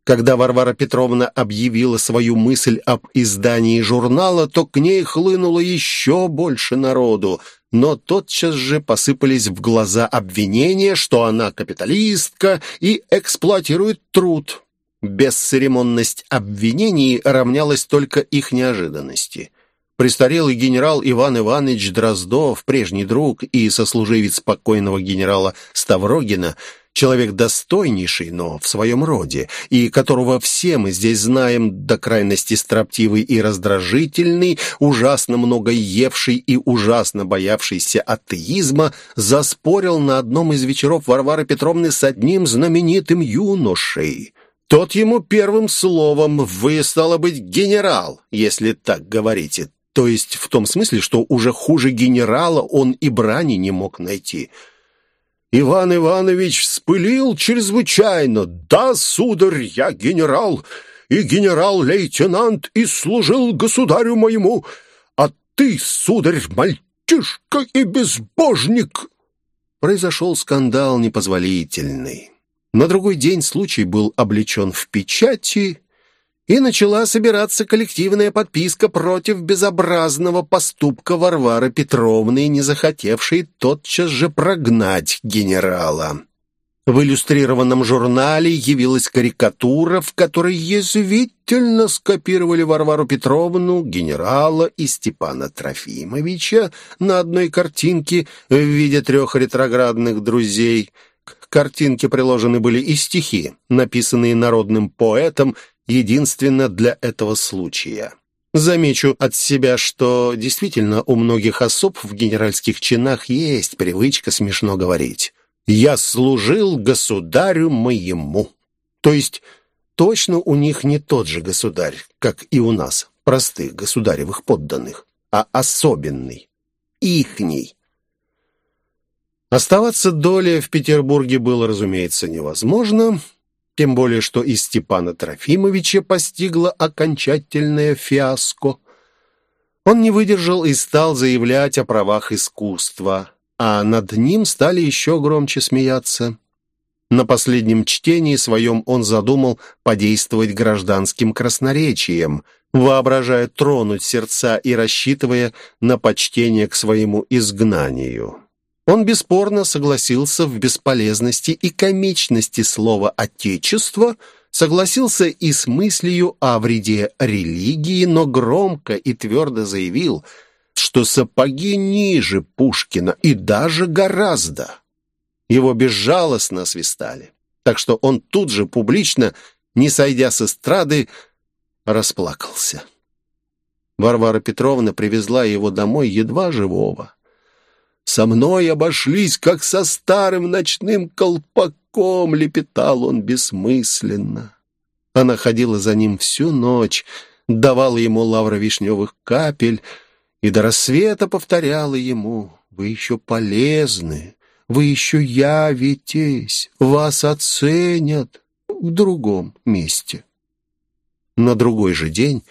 Когда Варвара Петровна объявила свою мысль об издании журнала, то к ней хлынуло еще больше народу, но тотчас же посыпались в глаза обвинения, что она капиталистка и эксплуатирует труд. Бесцеремонность обвинений равнялась только их неожиданности. Престарелый генерал Иван Иванович Дроздов, прежний друг и сослуживец покойного генерала Ставрогина, человек достойнейший, но в своем роде, и которого все мы здесь знаем до крайности строптивый и раздражительный, ужасно много евший и ужасно боявшийся атеизма, заспорил на одном из вечеров Варвары Петровны с одним знаменитым юношей. Тот ему первым словом «Вы, стало быть, генерал, если так говорите». То есть в том смысле, что уже хуже генерала он и брани не мог найти – Иван Иванович вспылил чрезвычайно. «Да, сударь, я генерал, и генерал-лейтенант, и служил государю моему, а ты, сударь, мальчишка и безбожник!» Произошел скандал непозволительный. На другой день случай был облечен в печати, и начала собираться коллективная подписка против безобразного поступка Варвары Петровны, не захотевшей тотчас же прогнать генерала. В иллюстрированном журнале явилась карикатура, в которой язвительно скопировали Варвару Петровну, генерала и Степана Трофимовича на одной картинке в виде трех ретроградных друзей. К картинке приложены были и стихи, написанные народным поэтом единственно для этого случая. Замечу от себя, что действительно у многих особ в генеральских чинах есть привычка смешно говорить. «Я служил государю моему». То есть точно у них не тот же государь, как и у нас, простых государевых подданных, а особенный, ихний. Оставаться долей в Петербурге было, разумеется, невозможно, тем более, что и Степана Трофимовича постигла окончательное фиаско. Он не выдержал и стал заявлять о правах искусства а над ним стали еще громче смеяться. На последнем чтении своем он задумал подействовать гражданским красноречием, воображая тронуть сердца и рассчитывая на почтение к своему изгнанию. Он бесспорно согласился в бесполезности и комичности слова «отечество», согласился и с мыслью о вреде религии, но громко и твердо заявил – что сапоги ниже Пушкина и даже гораздо. Его безжалостно свистали, так что он тут же публично, не сойдя с эстрады, расплакался. Варвара Петровна привезла его домой едва живого. «Со мной обошлись, как со старым ночным колпаком», — лепетал он бессмысленно. Она ходила за ним всю ночь, давала ему лавровишневых капель — и до рассвета повторяла ему «Вы еще полезны, вы еще явитесь, вас оценят в другом месте». На другой же день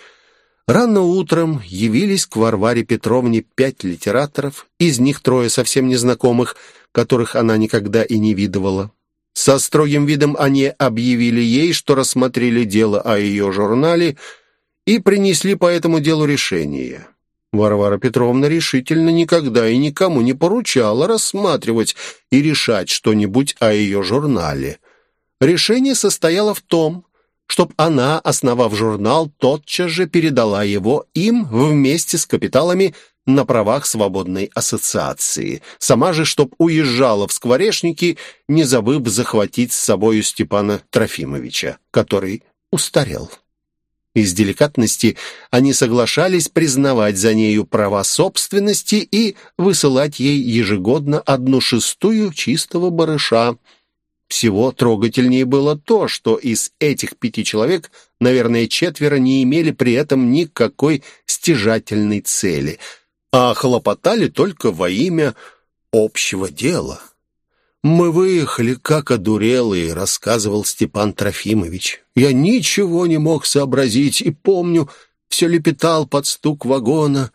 рано утром явились к Варваре Петровне пять литераторов, из них трое совсем незнакомых, которых она никогда и не видывала. Со строгим видом они объявили ей, что рассмотрели дело о ее журнале и принесли по этому делу решение. Варвара Петровна решительно никогда и никому не поручала рассматривать и решать что-нибудь о ее журнале. Решение состояло в том, чтоб она, основав журнал, тотчас же передала его им вместе с капиталами на правах свободной ассоциации. Сама же, чтоб уезжала в Скворечники, не забыв захватить с собою Степана Трофимовича, который устарел. Из деликатности они соглашались признавать за нею права собственности и высылать ей ежегодно одну шестую чистого барыша. Всего трогательнее было то, что из этих пяти человек, наверное, четверо не имели при этом никакой стяжательной цели, а хлопотали только во имя общего дела. «Мы выехали, как одурелые», — рассказывал Степан Трофимович. «Я ничего не мог сообразить и помню, все лепетал под стук вагона.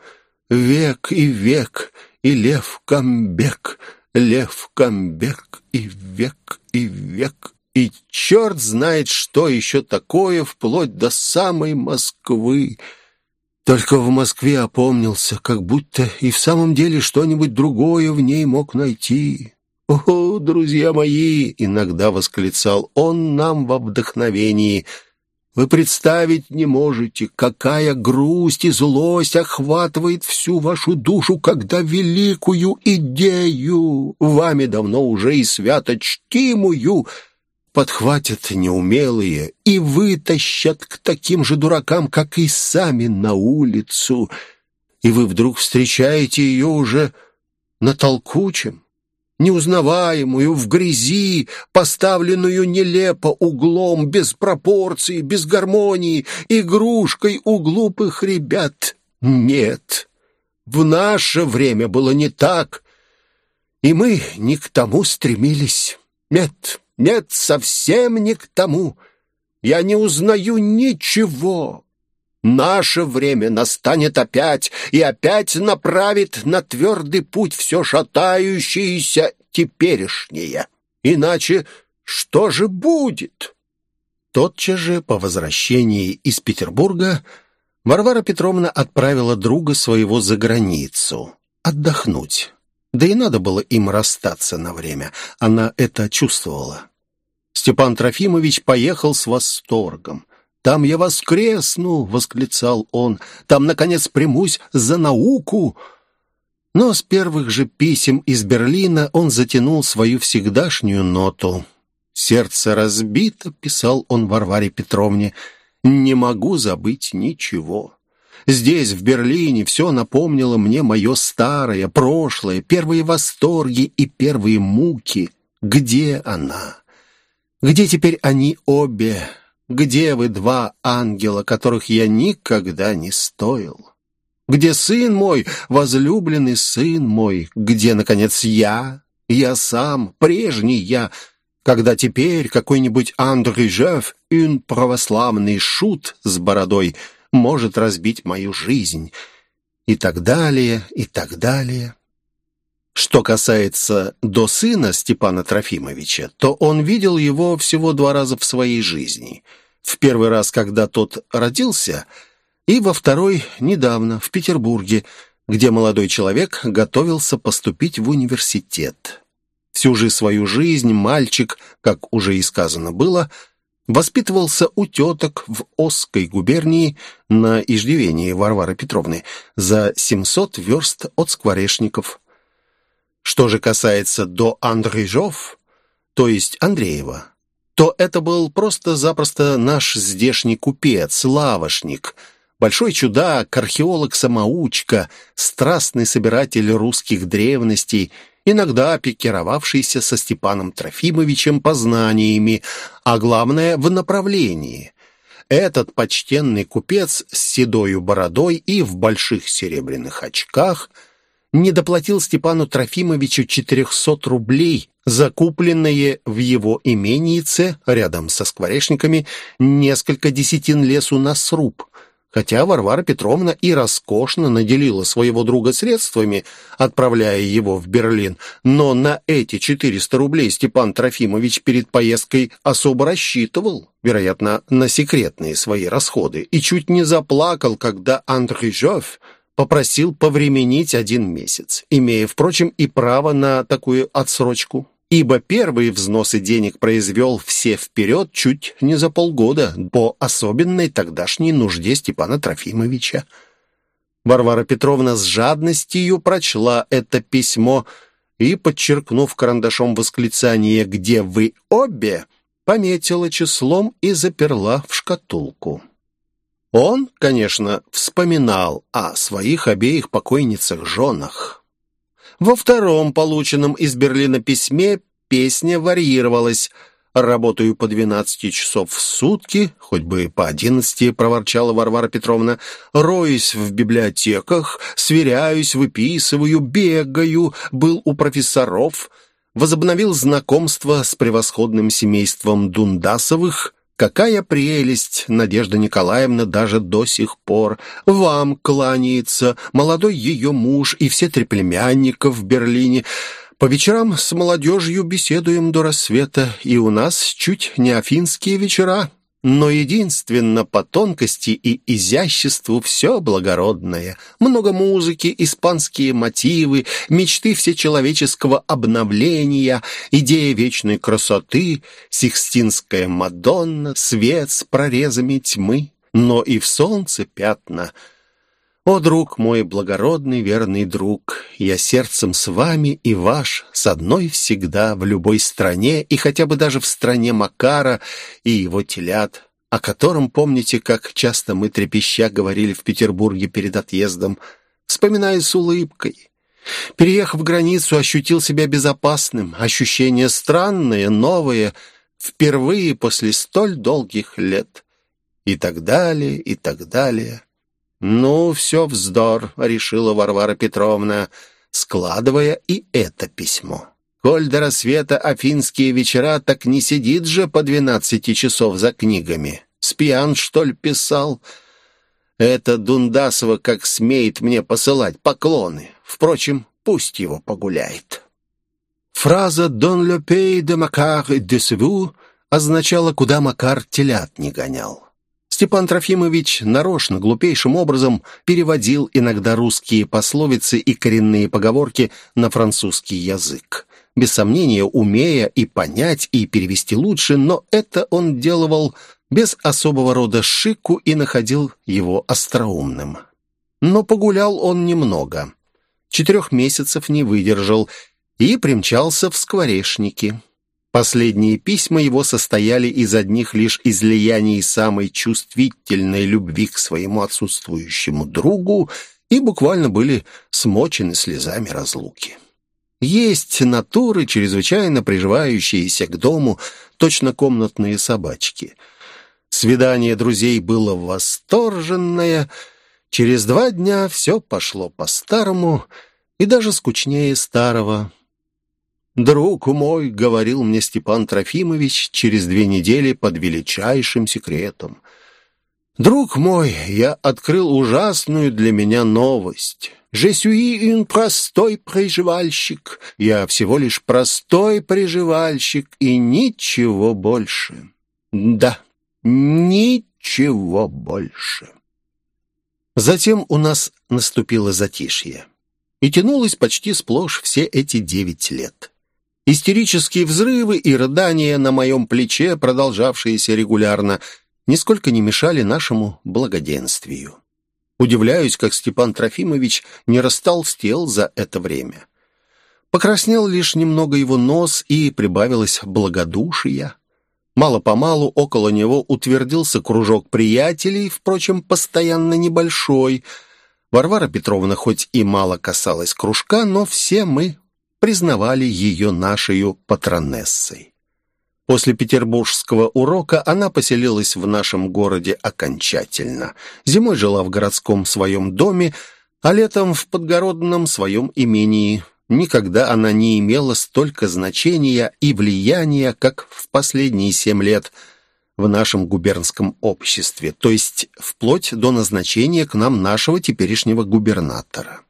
Век и век, и лев Камбек, лев Камбек, и век, и век, и черт знает, что еще такое, вплоть до самой Москвы». Только в Москве опомнился, как будто и в самом деле что-нибудь другое в ней мог найти. «О, друзья мои!» — иногда восклицал он нам во вдохновении. «Вы представить не можете, какая грусть и злость охватывает всю вашу душу, когда великую идею, вами давно уже и свято чтимую, подхватят неумелые и вытащат к таким же дуракам, как и сами на улицу, и вы вдруг встречаете ее уже на толкучем, неузнаваемую, в грязи, поставленную нелепо углом, без пропорций, без гармонии, игрушкой у глупых ребят. Нет, в наше время было не так, и мы не к тому стремились. Нет, нет, совсем не к тому. Я не узнаю ничего, Наше время настанет опять и опять направит на твердый путь все шатающееся теперешнее. Иначе что же будет? Тотчас же по возвращении из Петербурга Варвара Петровна отправила друга своего за границу отдохнуть. Да и надо было им расстаться на время, она это чувствовала. Степан Трофимович поехал с восторгом. «Там я воскресну!» — восклицал он. «Там, наконец, примусь за науку!» Но с первых же писем из Берлина он затянул свою всегдашнюю ноту. «Сердце разбито», — писал он Варваре Петровне, — «не могу забыть ничего». Здесь, в Берлине, все напомнило мне мое старое, прошлое, первые восторги и первые муки. Где она? Где теперь они обе? Где вы, два ангела, которых я никогда не стоил? Где сын мой, возлюбленный сын мой? Где, наконец, я? Я сам, прежний я, когда теперь какой-нибудь Андрей Жеф, un православный шут с бородой, может разбить мою жизнь? И так далее, и так далее. Что касается до сына Степана Трофимовича, то он видел его всего два раза в своей жизни. В первый раз, когда тот родился, и во второй недавно, в Петербурге, где молодой человек готовился поступить в университет. Всю же свою жизнь мальчик, как уже и сказано было, воспитывался у теток в Осской губернии на иждивении Варвары Петровны за 700 верст от скворечников. Что же касается до Андрежов, то есть Андреева, то это был просто-запросто наш здешний купец, лавошник, большой чудак, археолог-самоучка, страстный собиратель русских древностей, иногда пикировавшийся со Степаном Трофимовичем познаниями, а главное — в направлении. Этот почтенный купец с седою бородой и в больших серебряных очках — не доплатил Степану Трофимовичу 400 рублей, закупленные в его именице, рядом со скворечниками, несколько десятин лесу на сруб. Хотя Варвара Петровна и роскошно наделила своего друга средствами, отправляя его в Берлин, но на эти 400 рублей Степан Трофимович перед поездкой особо рассчитывал, вероятно, на секретные свои расходы, и чуть не заплакал, когда Андрей Жёв попросил повременить один месяц, имея, впрочем, и право на такую отсрочку, ибо первые взносы денег произвел все вперед чуть не за полгода по особенной тогдашней нужде Степана Трофимовича. Варвара Петровна с жадностью прочла это письмо и, подчеркнув карандашом восклицание «Где вы обе?», пометила числом и заперла в шкатулку. Он, конечно, вспоминал о своих обеих покойницах-женах. Во втором, полученном из Берлина письме, песня варьировалась. «Работаю по двенадцати часов в сутки, хоть бы по одиннадцати», — проворчала Варвара Петровна. «Роюсь в библиотеках, сверяюсь, выписываю, бегаю, был у профессоров, возобновил знакомство с превосходным семейством Дундасовых». Какая прелесть, Надежда Николаевна даже до сих пор. Вам кланяется молодой ее муж и все три племянника в Берлине. По вечерам с молодежью беседуем до рассвета, и у нас чуть не афинские вечера но единственно по тонкости и изяществу все благородное. Много музыки, испанские мотивы, мечты всечеловеческого обновления, идея вечной красоты, сикстинская Мадонна, свет с прорезами тьмы, но и в солнце пятна — «О, друг мой, благородный, верный друг, я сердцем с вами и ваш, с одной всегда, в любой стране, и хотя бы даже в стране Макара и его телят, о котором, помните, как часто мы трепеща говорили в Петербурге перед отъездом, вспоминая с улыбкой». Переехав границу, ощутил себя безопасным. Ощущение странное, новое, впервые после столь долгих лет. И так далее, и так далее. «Ну, все вздор», — решила Варвара Петровна, складывая и это письмо. «Коль до рассвета афинские вечера, так не сидит же по двенадцати часов за книгами. Спиан, что ли, писал? Это Дундасова как смеет мне посылать поклоны. Впрочем, пусть его погуляет». Фраза «Дон pays de Макар de Sevou» означала «куда Макар телят не гонял». Степан Трофимович нарочно, глупейшим образом переводил иногда русские пословицы и коренные поговорки на французский язык. без сомнения умея и понять, и перевести лучше, но это он делал без особого рода шику и находил его остроумным. Но погулял он немного. Четырех месяцев не выдержал и примчался в скворечники. Последние письма его состояли из одних лишь излияний самой чувствительной любви к своему отсутствующему другу и буквально были смочены слезами разлуки. Есть натуры, чрезвычайно приживающиеся к дому, точно комнатные собачки. Свидание друзей было восторженное. Через два дня все пошло по-старому и даже скучнее старого. «Друг мой», — говорил мне Степан Трофимович через две недели под величайшим секретом. «Друг мой, я открыл ужасную для меня новость. Je suis un простой приживальщик. Я всего лишь простой приживальщик и ничего больше. Да, ничего больше». Затем у нас наступило затишье. И тянулось почти сплошь все эти девять лет. Истерические взрывы и рыдания на моем плече, продолжавшиеся регулярно, нисколько не мешали нашему благоденствию. Удивляюсь, как Степан Трофимович не растолстел за это время. Покраснел лишь немного его нос, и прибавилось благодушия. Мало-помалу около него утвердился кружок приятелей, впрочем, постоянно небольшой. Варвара Петровна хоть и мало касалась кружка, но все мы признавали ее нашей патронессой. После петербургского урока она поселилась в нашем городе окончательно. Зимой жила в городском своем доме, а летом в подгородном своем имении. Никогда она не имела столько значения и влияния, как в последние семь лет в нашем губернском обществе, то есть вплоть до назначения к нам нашего теперешнего губернатора.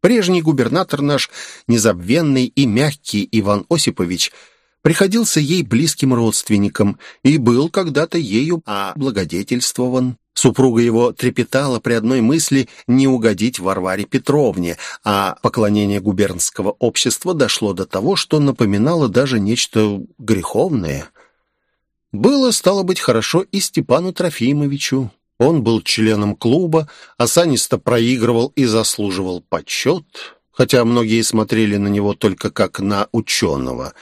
Прежний губернатор наш, незабвенный и мягкий Иван Осипович, приходился ей близким родственником и был когда-то ею облагодетельствован. Супруга его трепетала при одной мысли не угодить Варваре Петровне, а поклонение губернского общества дошло до того, что напоминало даже нечто греховное. Было, стало быть, хорошо и Степану Трофимовичу. Он был членом клуба, осанисто проигрывал и заслуживал почет, хотя многие смотрели на него только как на ученого.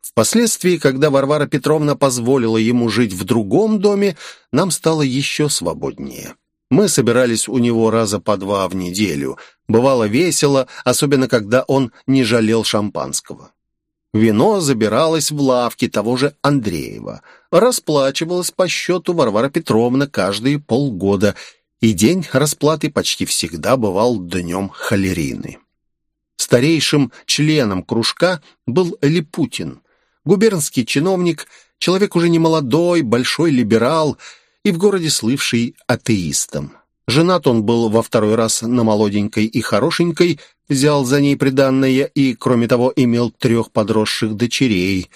Впоследствии, когда Варвара Петровна позволила ему жить в другом доме, нам стало еще свободнее. Мы собирались у него раза по два в неделю. Бывало весело, особенно когда он не жалел шампанского. Вино забиралось в лавки того же Андреева. Расплачивалась по счету Варвара Петровна каждые полгода, и день расплаты почти всегда бывал днем холерины. Старейшим членом кружка был Липутин, губернский чиновник, человек уже не молодой, большой либерал и в городе слывший атеистом. Женат он был во второй раз на молоденькой и хорошенькой, взял за ней приданное и, кроме того, имел трех подросших дочерей.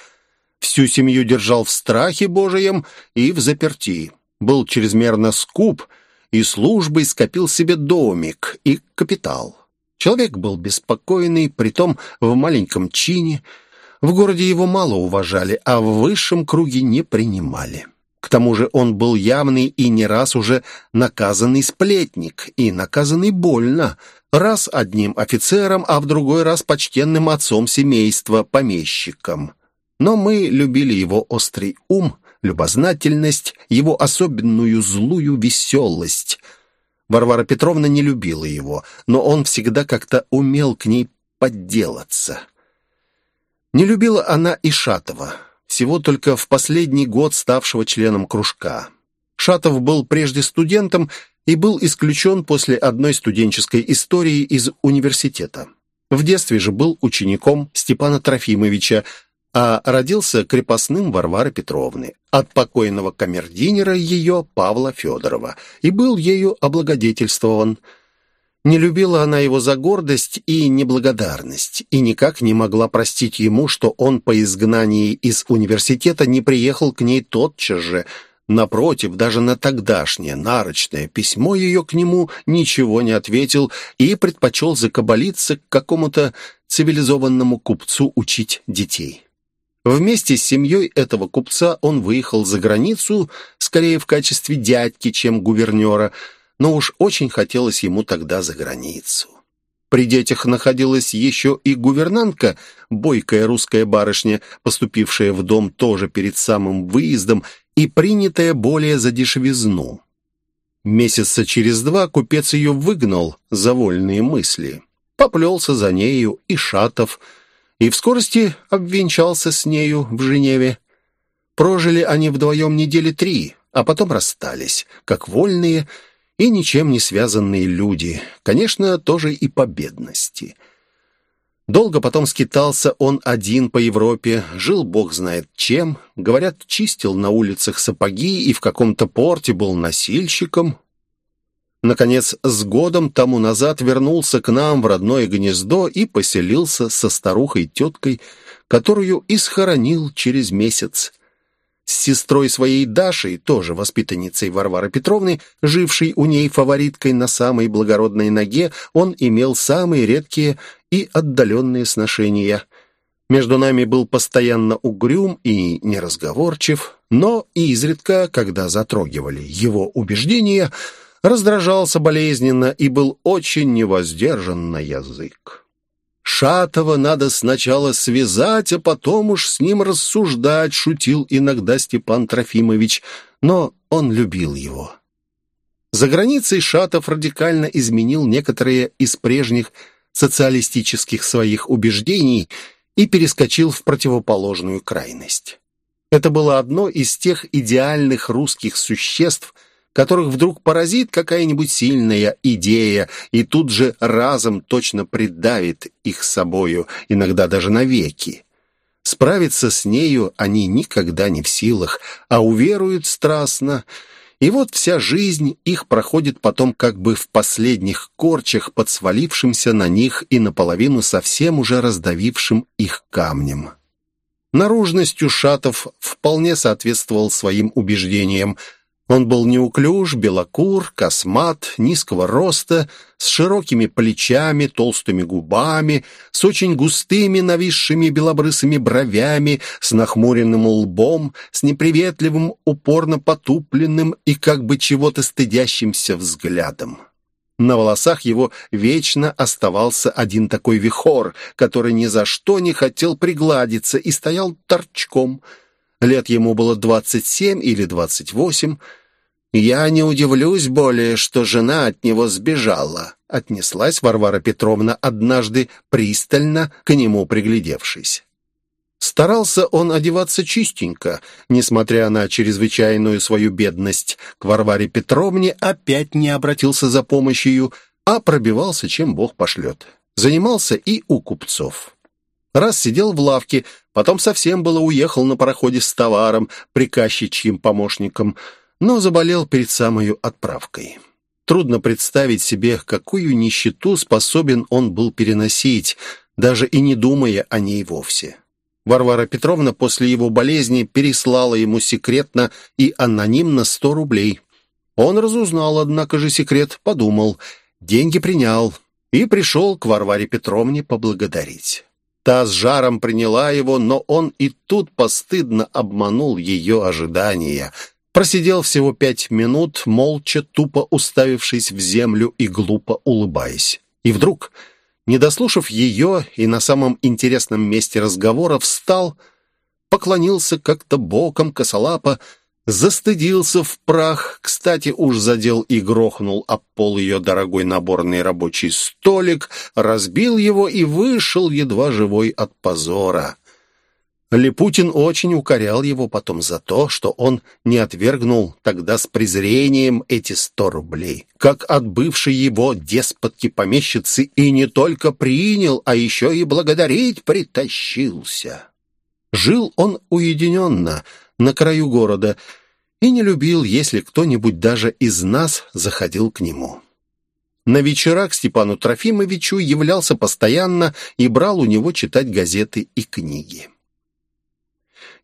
Всю семью держал в страхе Божием и в заперти. Был чрезмерно скуп и службой скопил себе домик и капитал. Человек был беспокойный, притом в маленьком чине. В городе его мало уважали, а в высшем круге не принимали. К тому же он был явный и не раз уже наказанный сплетник, и наказанный больно – Раз одним офицером, а в другой раз почтенным отцом семейства, помещиком. Но мы любили его острый ум, любознательность, его особенную злую веселость. Варвара Петровна не любила его, но он всегда как-то умел к ней подделаться. Не любила она и Шатова, всего только в последний год ставшего членом кружка. Шатов был прежде студентом и был исключен после одной студенческой истории из университета. В детстве же был учеником Степана Трофимовича, а родился крепостным Варвары Петровны от покойного камердинера ее Павла Федорова и был ею облагодетельствован. Не любила она его за гордость и неблагодарность, и никак не могла простить ему, что он по изгнании из университета не приехал к ней тотчас же, Напротив, даже на тогдашнее нарочное письмо ее к нему ничего не ответил и предпочел закабалиться к какому-то цивилизованному купцу учить детей. Вместе с семьей этого купца он выехал за границу, скорее в качестве дядьки, чем гувернера, но уж очень хотелось ему тогда за границу. При детях находилась еще и гувернантка, бойкая русская барышня, поступившая в дом тоже перед самым выездом и принятая более за дешевизну. Месяца через два купец ее выгнал за вольные мысли. Поплелся за нею и Шатов, и в скорости обвенчался с нею в Женеве. Прожили они вдвоем недели три, а потом расстались, как вольные и ничем не связанные люди, конечно, тоже и по бедности – Долго потом скитался он один по Европе, жил бог знает чем, говорят, чистил на улицах сапоги и в каком-то порте был носильщиком. Наконец, с годом тому назад вернулся к нам в родное гнездо и поселился со старухой-теткой, которую и схоронил через месяц. С сестрой своей Дашей, тоже воспитанницей Варвары Петровны, жившей у ней фавориткой на самой благородной ноге, он имел самые редкие и отдаленные сношения. Между нами был постоянно угрюм и неразговорчив, но изредка, когда затрогивали его убеждения, раздражался болезненно и был очень невоздержан на язык. Шатова надо сначала связать, а потом уж с ним рассуждать, шутил иногда Степан Трофимович, но он любил его. За границей Шатов радикально изменил некоторые из прежних социалистических своих убеждений и перескочил в противоположную крайность. Это было одно из тех идеальных русских существ, которых вдруг поразит какая-нибудь сильная идея и тут же разом точно придавит их собою, иногда даже навеки. Справиться с нею они никогда не в силах, а уверуют страстно – и вот вся жизнь их проходит потом как бы в последних корчах под свалившимся на них и наполовину совсем уже раздавившим их камнем. Наружностью Шатов вполне соответствовал своим убеждениям – он был неуклюж, белокур, космат, низкого роста, с широкими плечами, толстыми губами, с очень густыми нависшими белобрысыми бровями, с нахмуренным лбом, с неприветливым, упорно потупленным и как бы чего-то стыдящимся взглядом. На волосах его вечно оставался один такой вихор, который ни за что не хотел пригладиться и стоял торчком – Лет ему было двадцать семь или двадцать восемь. «Я не удивлюсь более, что жена от него сбежала», отнеслась Варвара Петровна однажды пристально к нему приглядевшись. Старался он одеваться чистенько, несмотря на чрезвычайную свою бедность. К Варваре Петровне опять не обратился за помощью, а пробивался, чем Бог пошлет. Занимался и у купцов. Раз сидел в лавке, потом совсем было уехал на пароходе с товаром, приказчичьим помощником, но заболел перед самой отправкой. Трудно представить себе, какую нищету способен он был переносить, даже и не думая о ней вовсе. Варвара Петровна после его болезни переслала ему секретно и анонимно сто рублей. Он разузнал, однако же, секрет, подумал, деньги принял и пришел к Варваре Петровне поблагодарить. Та с жаром приняла его, но он и тут постыдно обманул ее ожидания. Просидел всего пять минут, молча, тупо уставившись в землю и глупо улыбаясь. И вдруг, не дослушав ее и на самом интересном месте разговора, встал, поклонился как-то боком косолапо, Застыдился в прах, кстати, уж задел и грохнул об пол ее дорогой наборный рабочий столик, разбил его и вышел, едва живой от позора. Лепутин очень укорял его потом за то, что он не отвергнул тогда с презрением эти сто рублей, как от бывшей его деспотки-помещицы, и не только принял, а еще и благодарить притащился. Жил он уединенно, на краю города, и не любил, если кто-нибудь даже из нас заходил к нему. На вечера к Степану Трофимовичу являлся постоянно и брал у него читать газеты и книги.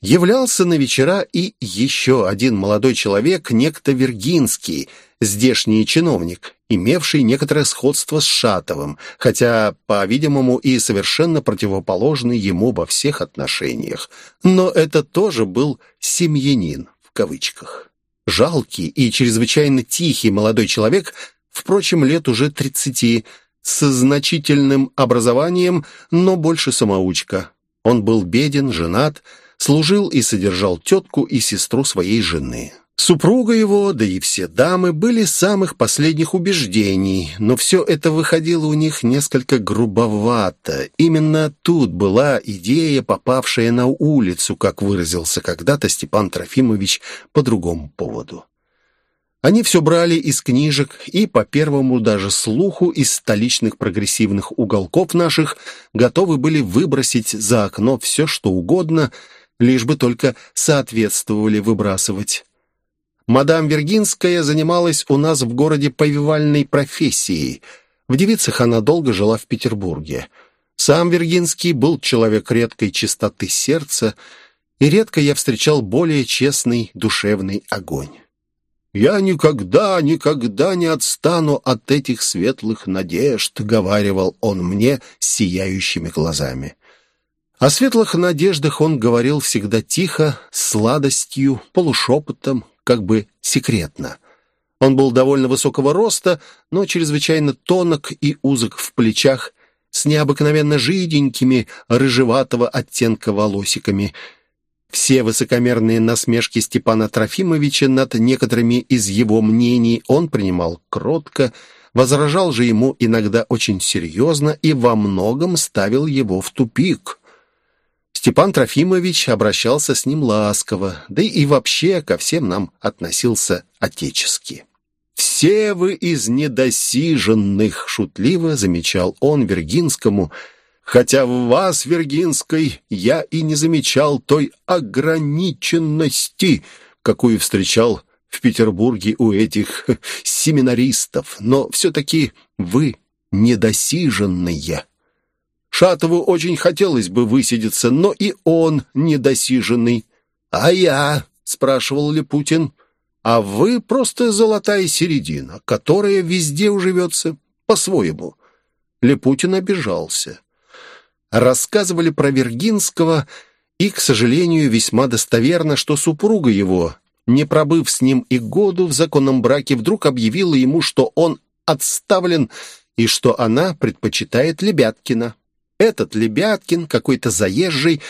Являлся на вечера и еще один молодой человек, некто Вергинский, здешний чиновник, имевший некоторое сходство с Шатовым, хотя, по-видимому, и совершенно противоположный ему во всех отношениях. Но это тоже был «семьянин» в кавычках. Жалкий и чрезвычайно тихий молодой человек, впрочем, лет уже тридцати, с значительным образованием, но больше самоучка. Он был беден, женат, служил и содержал тетку и сестру своей жены. Супруга его, да и все дамы, были самых последних убеждений, но все это выходило у них несколько грубовато. Именно тут была идея, попавшая на улицу, как выразился когда-то Степан Трофимович по другому поводу. Они все брали из книжек и, по первому даже слуху, из столичных прогрессивных уголков наших, готовы были выбросить за окно все, что угодно, лишь бы только соответствовали выбрасывать. Мадам Вергинская занималась у нас в городе повивальной профессией. В девицах она долго жила в Петербурге. Сам Вергинский был человек редкой чистоты сердца, и редко я встречал более честный душевный огонь. «Я никогда, никогда не отстану от этих светлых надежд», — говаривал он мне сияющими глазами. О светлых надеждах он говорил всегда тихо, сладостью, полушепотом, как бы секретно. Он был довольно высокого роста, но чрезвычайно тонок и узок в плечах, с необыкновенно жиденькими, рыжеватого оттенка волосиками — все высокомерные насмешки Степана Трофимовича над некоторыми из его мнений он принимал кротко, возражал же ему иногда очень серьезно и во многом ставил его в тупик. Степан Трофимович обращался с ним ласково, да и вообще ко всем нам относился отечески. «Все вы из недосиженных», — шутливо замечал он Вергинскому, — хотя в вас, Вергинской, я и не замечал той ограниченности, какую встречал в Петербурге у этих *laughs* семинаристов, но все-таки вы недосиженные. Шатову очень хотелось бы высидеться, но и он недосиженный. «А я?» — спрашивал Лепутин. «А вы просто золотая середина, которая везде уживется по-своему». Лепутин обижался рассказывали про Вергинского и, к сожалению, весьма достоверно, что супруга его, не пробыв с ним и году в законном браке, вдруг объявила ему, что он отставлен и что она предпочитает Лебяткина. Этот Лебяткин, какой-то заезжий,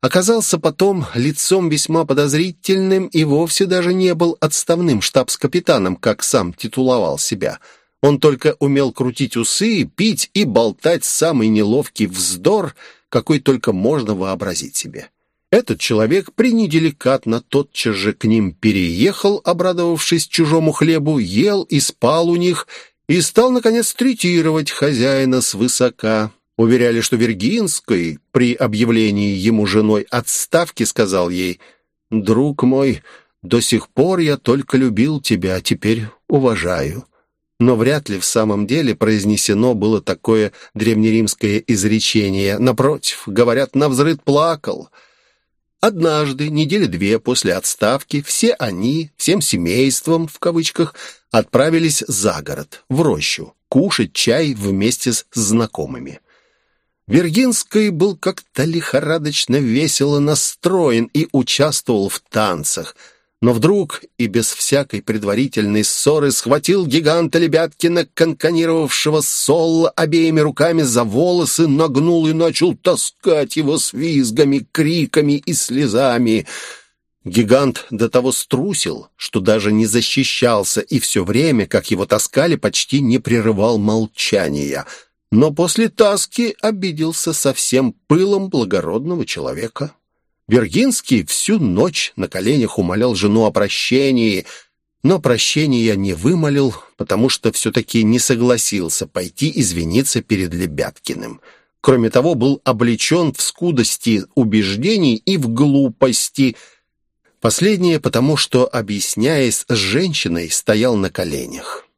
оказался потом лицом весьма подозрительным и вовсе даже не был отставным штабс-капитаном, как сам титуловал себя – он только умел крутить усы, пить и болтать самый неловкий вздор, какой только можно вообразить себе. Этот человек пренеделикатно тотчас же к ним переехал, обрадовавшись чужому хлебу, ел и спал у них, и стал, наконец, третировать хозяина свысока. Уверяли, что Вергинской при объявлении ему женой отставки сказал ей «Друг мой, до сих пор я только любил тебя, а теперь уважаю» но вряд ли в самом деле произнесено было такое древнеримское изречение. Напротив, говорят, навзрыд плакал. Однажды, недели две после отставки, все они, всем семейством, в кавычках, отправились за город, в рощу, кушать чай вместе с знакомыми. Вергинский был как-то лихорадочно весело настроен и участвовал в танцах – но вдруг и без всякой предварительной ссоры схватил гиганта Лебяткина, конканировавшего Солла, обеими руками за волосы, нагнул и начал таскать его с визгами, криками и слезами. Гигант до того струсил, что даже не защищался, и все время, как его таскали, почти не прерывал молчания. Но после таски обиделся совсем пылом благородного человека. Вергинский всю ночь на коленях умолял жену о прощении, но прощения не вымолил, потому что все-таки не согласился пойти извиниться перед Лебяткиным. Кроме того, был облечен в скудости убеждений и в глупости. Последнее потому, что, объясняясь с женщиной, стоял на коленях.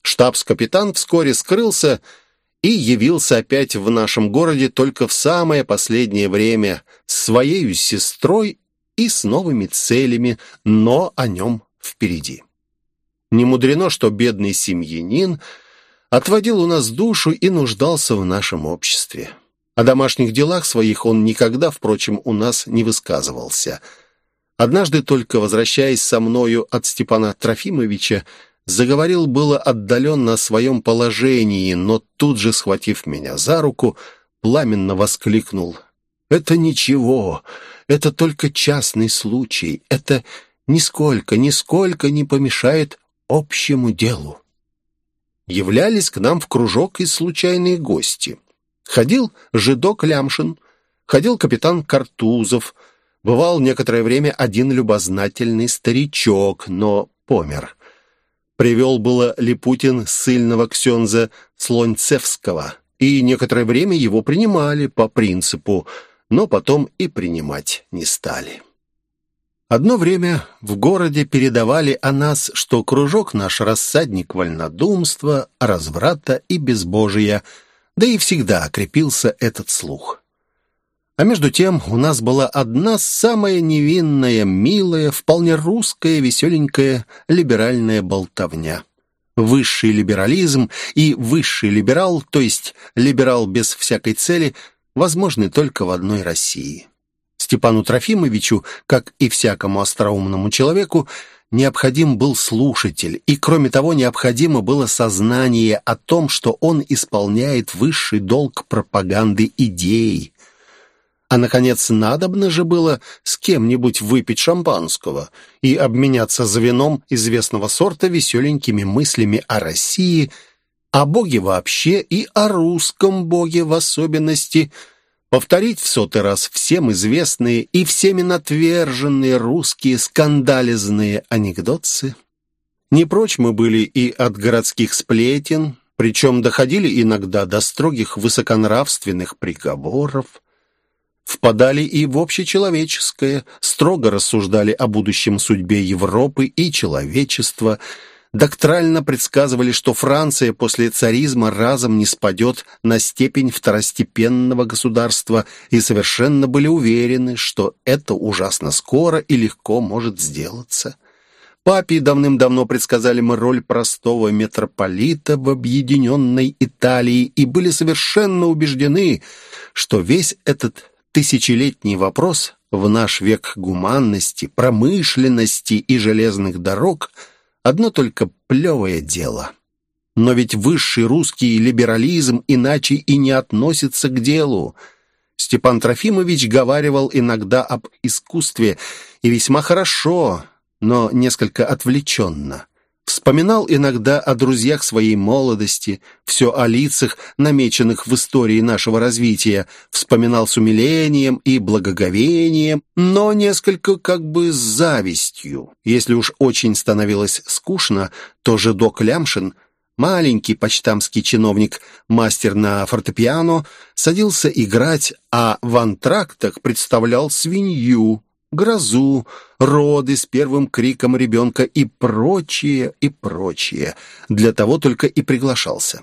Штабс-капитан вскоре скрылся, и явился опять в нашем городе только в самое последнее время с своей сестрой и с новыми целями, но о нем впереди. Не мудрено, что бедный семьянин отводил у нас душу и нуждался в нашем обществе. О домашних делах своих он никогда, впрочем, у нас не высказывался. Однажды только, возвращаясь со мною от Степана Трофимовича, заговорил было отдаленно о своем положении, но тут же, схватив меня за руку, пламенно воскликнул. «Это ничего, это только частный случай, это нисколько, нисколько не помешает общему делу». Являлись к нам в кружок и случайные гости. Ходил жидок Лямшин, ходил капитан Картузов, бывал некоторое время один любознательный старичок, но помер. Привел было Липутин сильного ксенза Слонцевского, и некоторое время его принимали по принципу, но потом и принимать не стали. Одно время в городе передавали о нас, что кружок наш рассадник вольнодумства, разврата и безбожия – да и всегда крепился этот слух. А между тем у нас была одна самая невинная, милая, вполне русская, веселенькая либеральная болтовня. Высший либерализм и высший либерал, то есть либерал без всякой цели, возможны только в одной России. Степану Трофимовичу, как и всякому остроумному человеку, необходим был слушатель, и, кроме того, необходимо было сознание о том, что он исполняет высший долг пропаганды идей. А, наконец, надобно же было с кем-нибудь выпить шампанского и обменяться за вином известного сорта веселенькими мыслями о России, о Боге вообще и о русском Боге в особенности – повторить в сотый раз всем известные и всеми натверженные русские скандализные анекдотцы. Не прочь мы были и от городских сплетен, причем доходили иногда до строгих высоконравственных приговоров. Впадали и в общечеловеческое, строго рассуждали о будущем судьбе Европы и человечества – доктрально предсказывали, что Франция после царизма разом не спадет на степень второстепенного государства и совершенно были уверены, что это ужасно скоро и легко может сделаться. Папе давным-давно предсказали мы роль простого митрополита в объединенной Италии и были совершенно убеждены, что весь этот тысячелетний вопрос в наш век гуманности, промышленности и железных дорог – Одно только плевое дело. Но ведь высший русский либерализм иначе и не относится к делу. Степан Трофимович говаривал иногда об искусстве, и весьма хорошо, но несколько отвлеченно. Вспоминал иногда о друзьях своей молодости, все о лицах, намеченных в истории нашего развития, вспоминал с умилением и благоговением, но несколько как бы с завистью. Если уж очень становилось скучно, то же док Лямшин – Маленький почтамский чиновник, мастер на фортепиано, садился играть, а в антрактах представлял свинью, грозу, роды с первым криком ребенка и прочее, и прочее. Для того только и приглашался.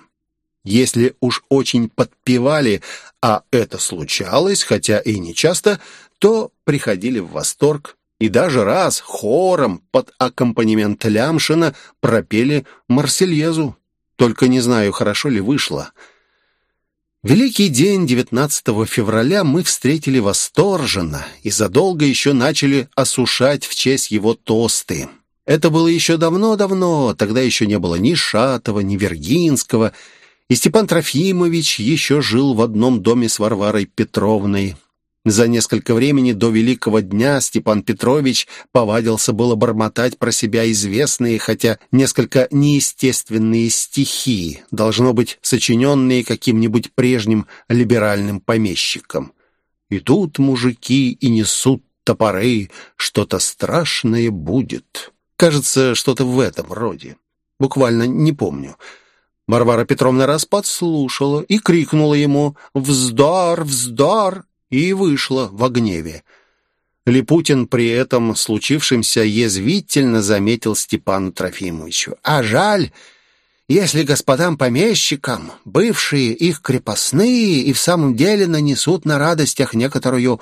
Если уж очень подпевали, а это случалось, хотя и не часто, то приходили в восторг и даже раз хором под аккомпанемент Лямшина пропели «Марсельезу». Только не знаю, хорошо ли вышло — Великий день 19 февраля мы встретили восторженно и задолго еще начали осушать в честь его тосты. Это было еще давно-давно, тогда еще не было ни Шатова, ни Вергинского, и Степан Трофимович еще жил в одном доме с Варварой Петровной. За несколько времени до Великого дня Степан Петрович повадился было бормотать про себя известные, хотя несколько неестественные стихи, должно быть, сочиненные каким-нибудь прежним либеральным помещиком. «И тут мужики и несут топоры, что-то страшное будет». Кажется, что-то в этом роде. Буквально не помню. Варвара Петровна раз подслушала и крикнула ему «Вздор, вздор!» И вышла в гневе. Липутин при этом случившемся язвительно заметил Степану Трофимовичу. «А жаль, если господам помещикам бывшие их крепостные и в самом деле нанесут на радостях некоторую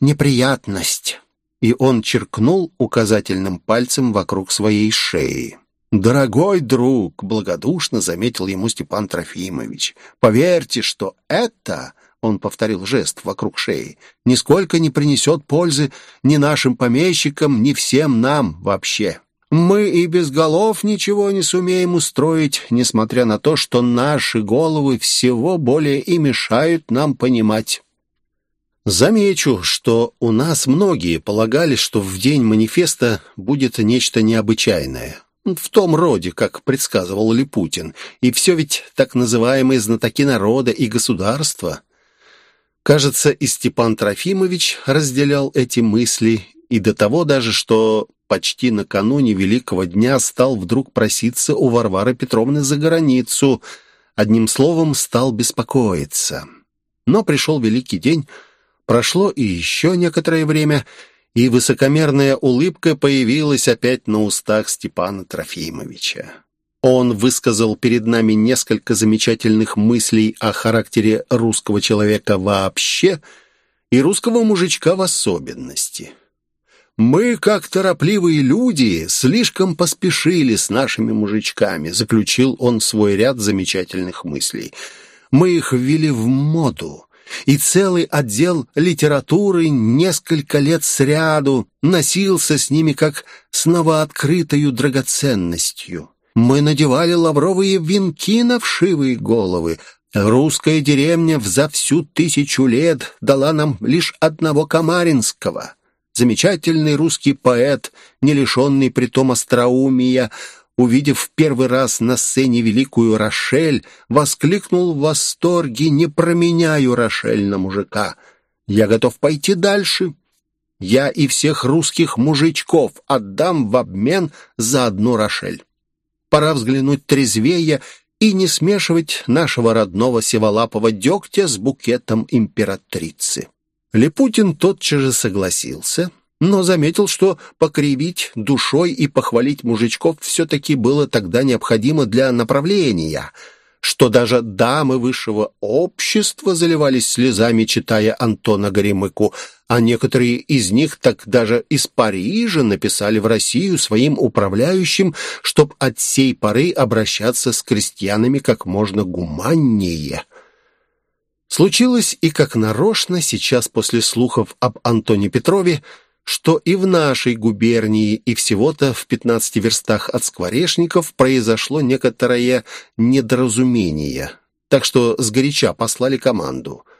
неприятность». И он черкнул указательным пальцем вокруг своей шеи. «Дорогой друг», — благодушно заметил ему Степан Трофимович, «поверьте, что это...» — он повторил жест вокруг шеи, «нисколько не принесет пользы ни нашим помещикам, ни всем нам вообще. Мы и без голов ничего не сумеем устроить, несмотря на то, что наши головы всего более и мешают нам понимать». Замечу, что у нас многие полагали, что в день манифеста будет нечто необычайное. В том роде, как предсказывал Липутин. И все ведь так называемые знатоки народа и государства. Кажется, и Степан Трофимович разделял эти мысли, и до того даже, что почти накануне Великого дня стал вдруг проситься у Варвары Петровны за границу. Одним словом, стал беспокоиться. Но пришел Великий день, прошло и еще некоторое время — и высокомерная улыбка появилась опять на устах Степана Трофимовича. Он высказал перед нами несколько замечательных мыслей о характере русского человека вообще и русского мужичка в особенности. «Мы, как торопливые люди, слишком поспешили с нашими мужичками», заключил он свой ряд замечательных мыслей. «Мы их ввели в моду» и целый отдел литературы несколько лет сряду носился с ними как с новооткрытою драгоценностью. Мы надевали лавровые венки на вшивые головы. Русская деревня за всю тысячу лет дала нам лишь одного Камаринского. Замечательный русский поэт, не лишенный притом остроумия, увидев в первый раз на сцене великую Рошель, воскликнул в восторге «Не променяю Рошель на мужика! Я готов пойти дальше!» Я и всех русских мужичков отдам в обмен за одну Рошель. Пора взглянуть трезвее и не смешивать нашего родного сиволапого дегтя с букетом императрицы. Лепутин тотчас же согласился — но заметил, что покривить душой и похвалить мужичков все-таки было тогда необходимо для направления, что даже дамы высшего общества заливались слезами, читая Антона Горемыку, а некоторые из них так даже из Парижа написали в Россию своим управляющим, чтоб от сей поры обращаться с крестьянами как можно гуманнее. Случилось и как нарочно сейчас после слухов об Антоне Петрове, что и в нашей губернии, и всего-то в 15 верстах от скворечников произошло некоторое недоразумение, так что сгоряча послали команду —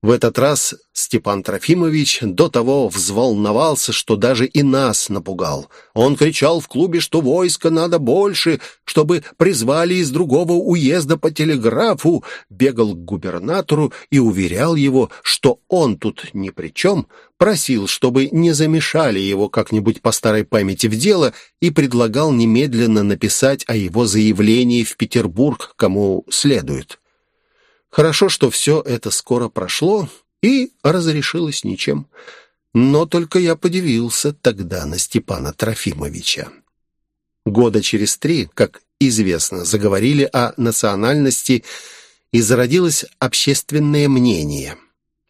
в этот раз Степан Трофимович до того взволновался, что даже и нас напугал. Он кричал в клубе, что войска надо больше, чтобы призвали из другого уезда по телеграфу, бегал к губернатору и уверял его, что он тут ни при чем, просил, чтобы не замешали его как-нибудь по старой памяти в дело и предлагал немедленно написать о его заявлении в Петербург, кому следует. Хорошо, что все это скоро прошло и разрешилось ничем. Но только я подивился тогда на Степана Трофимовича. Года через три, как известно, заговорили о национальности и зародилось общественное мнение.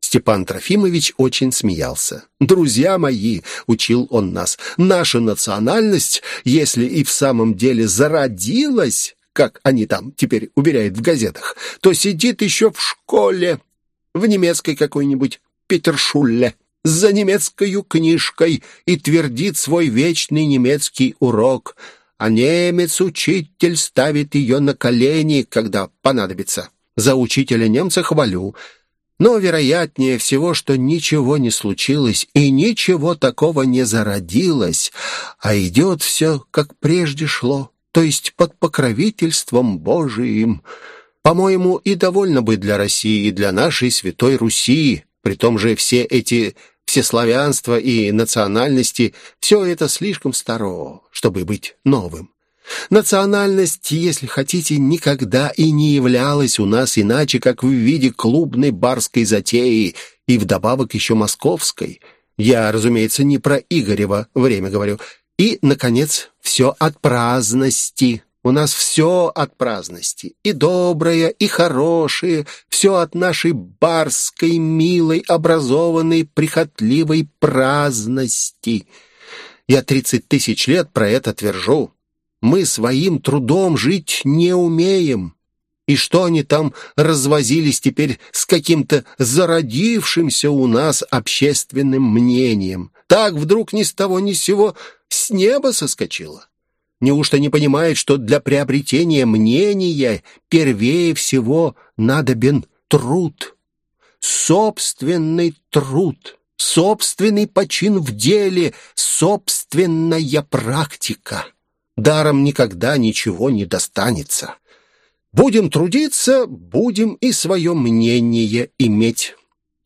Степан Трофимович очень смеялся. «Друзья мои», — учил он нас, — «наша национальность, если и в самом деле зародилась, как они там теперь уверяют в газетах, то сидит еще в школе, в немецкой какой-нибудь Петершулле, за немецкой книжкой и твердит свой вечный немецкий урок, а немец-учитель ставит ее на колени, когда понадобится. За учителя немца хвалю, но вероятнее всего, что ничего не случилось и ничего такого не зародилось, а идет все, как прежде шло то есть под покровительством Божиим. По-моему, и довольно бы для России и для нашей Святой Руси. При том же все эти всеславянства и национальности, все это слишком старо, чтобы быть новым. Национальность, если хотите, никогда и не являлась у нас иначе, как в виде клубной барской затеи и вдобавок еще московской. Я, разумеется, не про Игорева время говорю. И, наконец, все от праздности. У нас все от праздности, и доброе, и хорошее, все от нашей барской, милой, образованной, прихотливой праздности. Я тридцать тысяч лет про это твержу. Мы своим трудом жить не умеем. И что они там развозились теперь с каким-то зародившимся у нас общественным мнением? Так вдруг ни с того ни с сего с неба соскочило. Неужто не понимает, что для приобретения мнения первее всего надобен труд? Собственный труд, собственный почин в деле, собственная практика. Даром никогда ничего не достанется. Будем трудиться, будем и свое мнение иметь.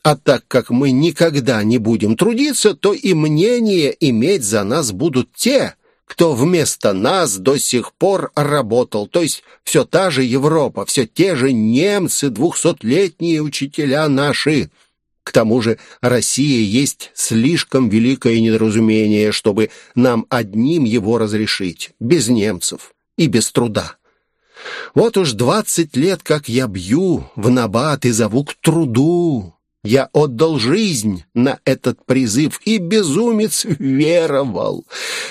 А так как мы никогда не будем трудиться, то и мнение иметь за нас будут те, кто вместо нас до сих пор работал, то есть все та же Европа, все те же немцы, двухсотлетние учителя наши. К тому же Россия есть слишком великое недоразумение, чтобы нам одним его разрешить, без немцев и без труда. Вот уж двадцать лет, как я бью в набат и зову к труду. Я отдал жизнь на этот призыв, и безумец веровал.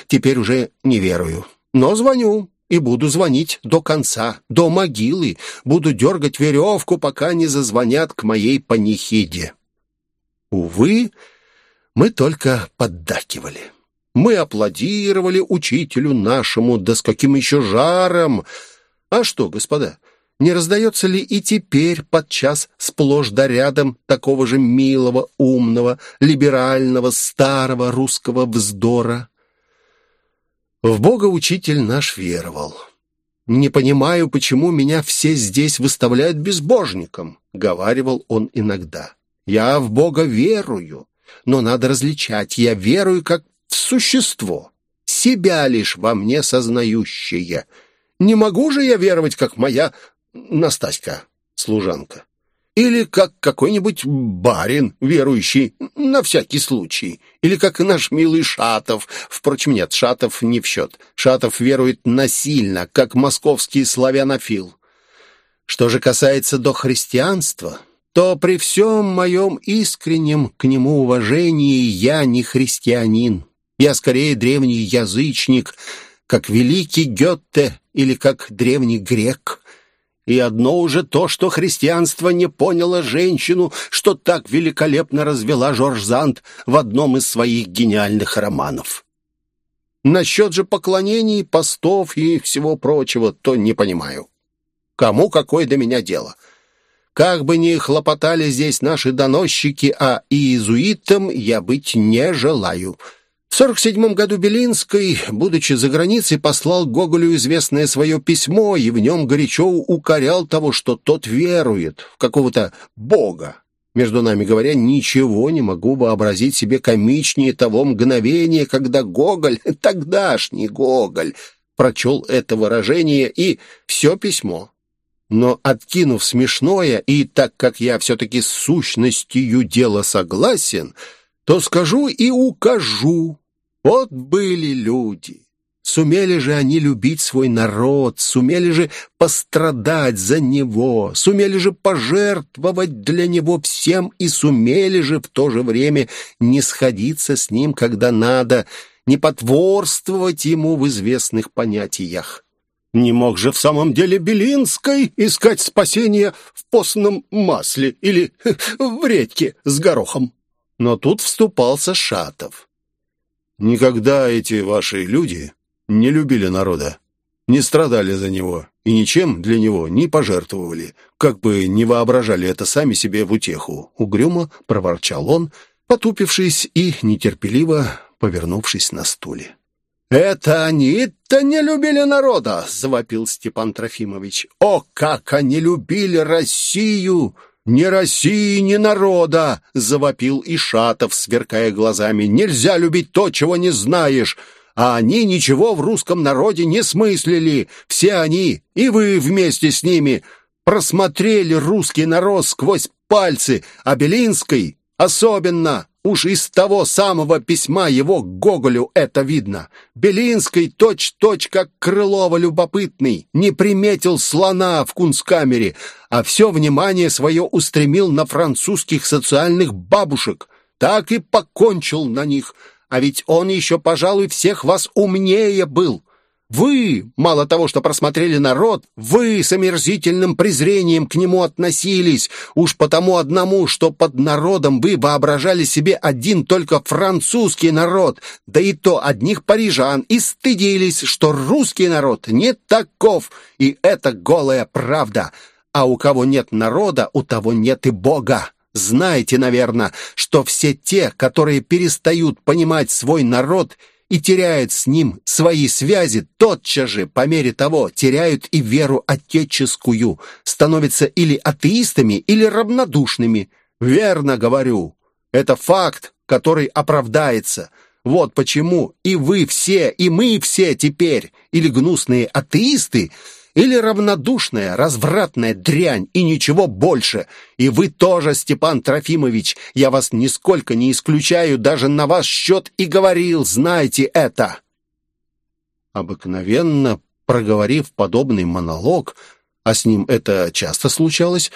Теперь уже не верую, но звоню и буду звонить до конца, до могилы. Буду дергать веревку, пока не зазвонят к моей панихиде. Увы, мы только поддакивали. Мы аплодировали учителю нашему, да с каким еще жаром. А что, господа, не раздается ли и теперь подчас сплошь да рядом такого же милого, умного, либерального, старого русского вздора? В Бога учитель наш веровал. «Не понимаю, почему меня все здесь выставляют безбожником», — говаривал он иногда. «Я в Бога верую, но надо различать. Я верую как в существо, себя лишь во мне сознающее. Не могу же я веровать, как моя Настаська, служанка. Или как какой-нибудь барин, верующий, на всякий случай. Или как наш милый Шатов. Впрочем, нет, Шатов не в счет. Шатов верует насильно, как московский славянофил. Что же касается до христианства, то при всем моем искреннем к нему уважении я не христианин. Я скорее древний язычник, как великий Гетте или как древний грек. И одно уже то, что христианство не поняло женщину, что так великолепно развела Жорж Зант в одном из своих гениальных романов. Насчет же поклонений, постов и всего прочего, то не понимаю. Кому какое до меня дело? Как бы ни хлопотали здесь наши доносчики, а иезуитам я быть не желаю». В 47 году Белинский, будучи за границей, послал Гоголю известное свое письмо и в нем горячо укорял того, что тот верует в какого-то бога. Между нами говоря, ничего не могу вообразить себе комичнее того мгновения, когда Гоголь, *laughs* тогдашний Гоголь, прочел это выражение и все письмо. Но, откинув смешное, и так как я все-таки с сущностью дела согласен, то скажу и укажу, вот были люди. Сумели же они любить свой народ, сумели же пострадать за него, сумели же пожертвовать для него всем и сумели же в то же время не сходиться с ним, когда надо, не потворствовать ему в известных понятиях. Не мог же в самом деле Белинской искать спасения в постном масле или *laughs* в редьке с горохом. Но тут вступался Шатов. Никогда эти ваши люди не любили народа, не страдали за него и ничем для него не пожертвовали, как бы не воображали это сами себе в утеху. Угрюмо проворчал он, потупившись и нетерпеливо повернувшись на стуле. «Это они-то не любили народа!» — завопил Степан Трофимович. «О, как они любили Россию!» «Ни России, ни народа!» — завопил Ишатов, сверкая глазами. «Нельзя любить то, чего не знаешь!» А они ничего в русском народе не смыслили. Все они, и вы вместе с ними, просмотрели русский народ сквозь пальцы, а Белинский особенно. Уж из того самого письма его к Гоголю это видно. Белинский точь-точь, как Крылова любопытный, не приметил слона в кунсткамере, а все внимание свое устремил на французских социальных бабушек. Так и покончил на них. А ведь он еще, пожалуй, всех вас умнее был. Вы, мало того, что просмотрели народ, вы с омерзительным презрением к нему относились, уж потому одному, что под народом вы воображали себе один только французский народ, да и то одних парижан, и стыдились, что русский народ не таков, и это голая правда. А у кого нет народа, у того нет и Бога. Знаете, наверное, что все те, которые перестают понимать свой народ – и теряют с ним свои связи, тотчас же, по мере того, теряют и веру отеческую, становятся или атеистами, или равнодушными. Верно говорю. Это факт, который оправдается. Вот почему и вы все, и мы все теперь, или гнусные атеисты, или равнодушная, развратная дрянь и ничего больше. И вы тоже, Степан Трофимович, я вас нисколько не исключаю, даже на ваш счет и говорил, знайте это». Обыкновенно, проговорив подобный монолог, а с ним это часто случалось,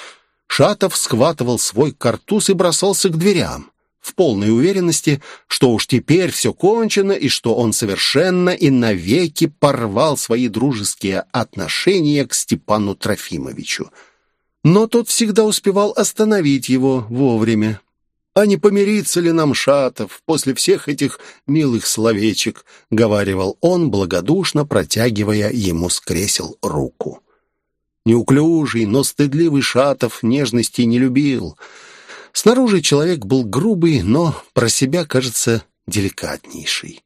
Шатов схватывал свой картуз и бросался к дверям в полной уверенности, что уж теперь все кончено и что он совершенно и навеки порвал свои дружеские отношения к Степану Трофимовичу. Но тот всегда успевал остановить его вовремя. «А не помириться ли нам, Шатов, после всех этих милых словечек?» — говаривал он, благодушно протягивая ему с кресел руку. Неуклюжий, но стыдливый Шатов нежности не любил — Снаружи человек был грубый, но про себя, кажется, деликатнейший.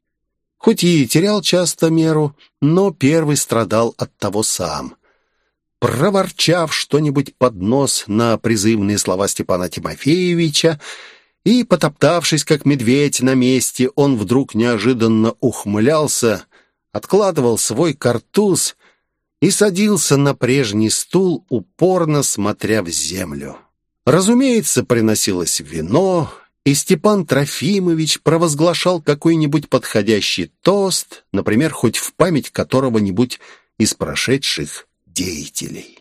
Хоть и терял часто меру, но первый страдал от того сам. Проворчав что-нибудь под нос на призывные слова Степана Тимофеевича и, потоптавшись, как медведь на месте, он вдруг неожиданно ухмылялся, откладывал свой картуз и садился на прежний стул, упорно смотря в землю. Разумеется, приносилось вино, и Степан Трофимович провозглашал какой-нибудь подходящий тост, например, хоть в память которого-нибудь из прошедших деятелей.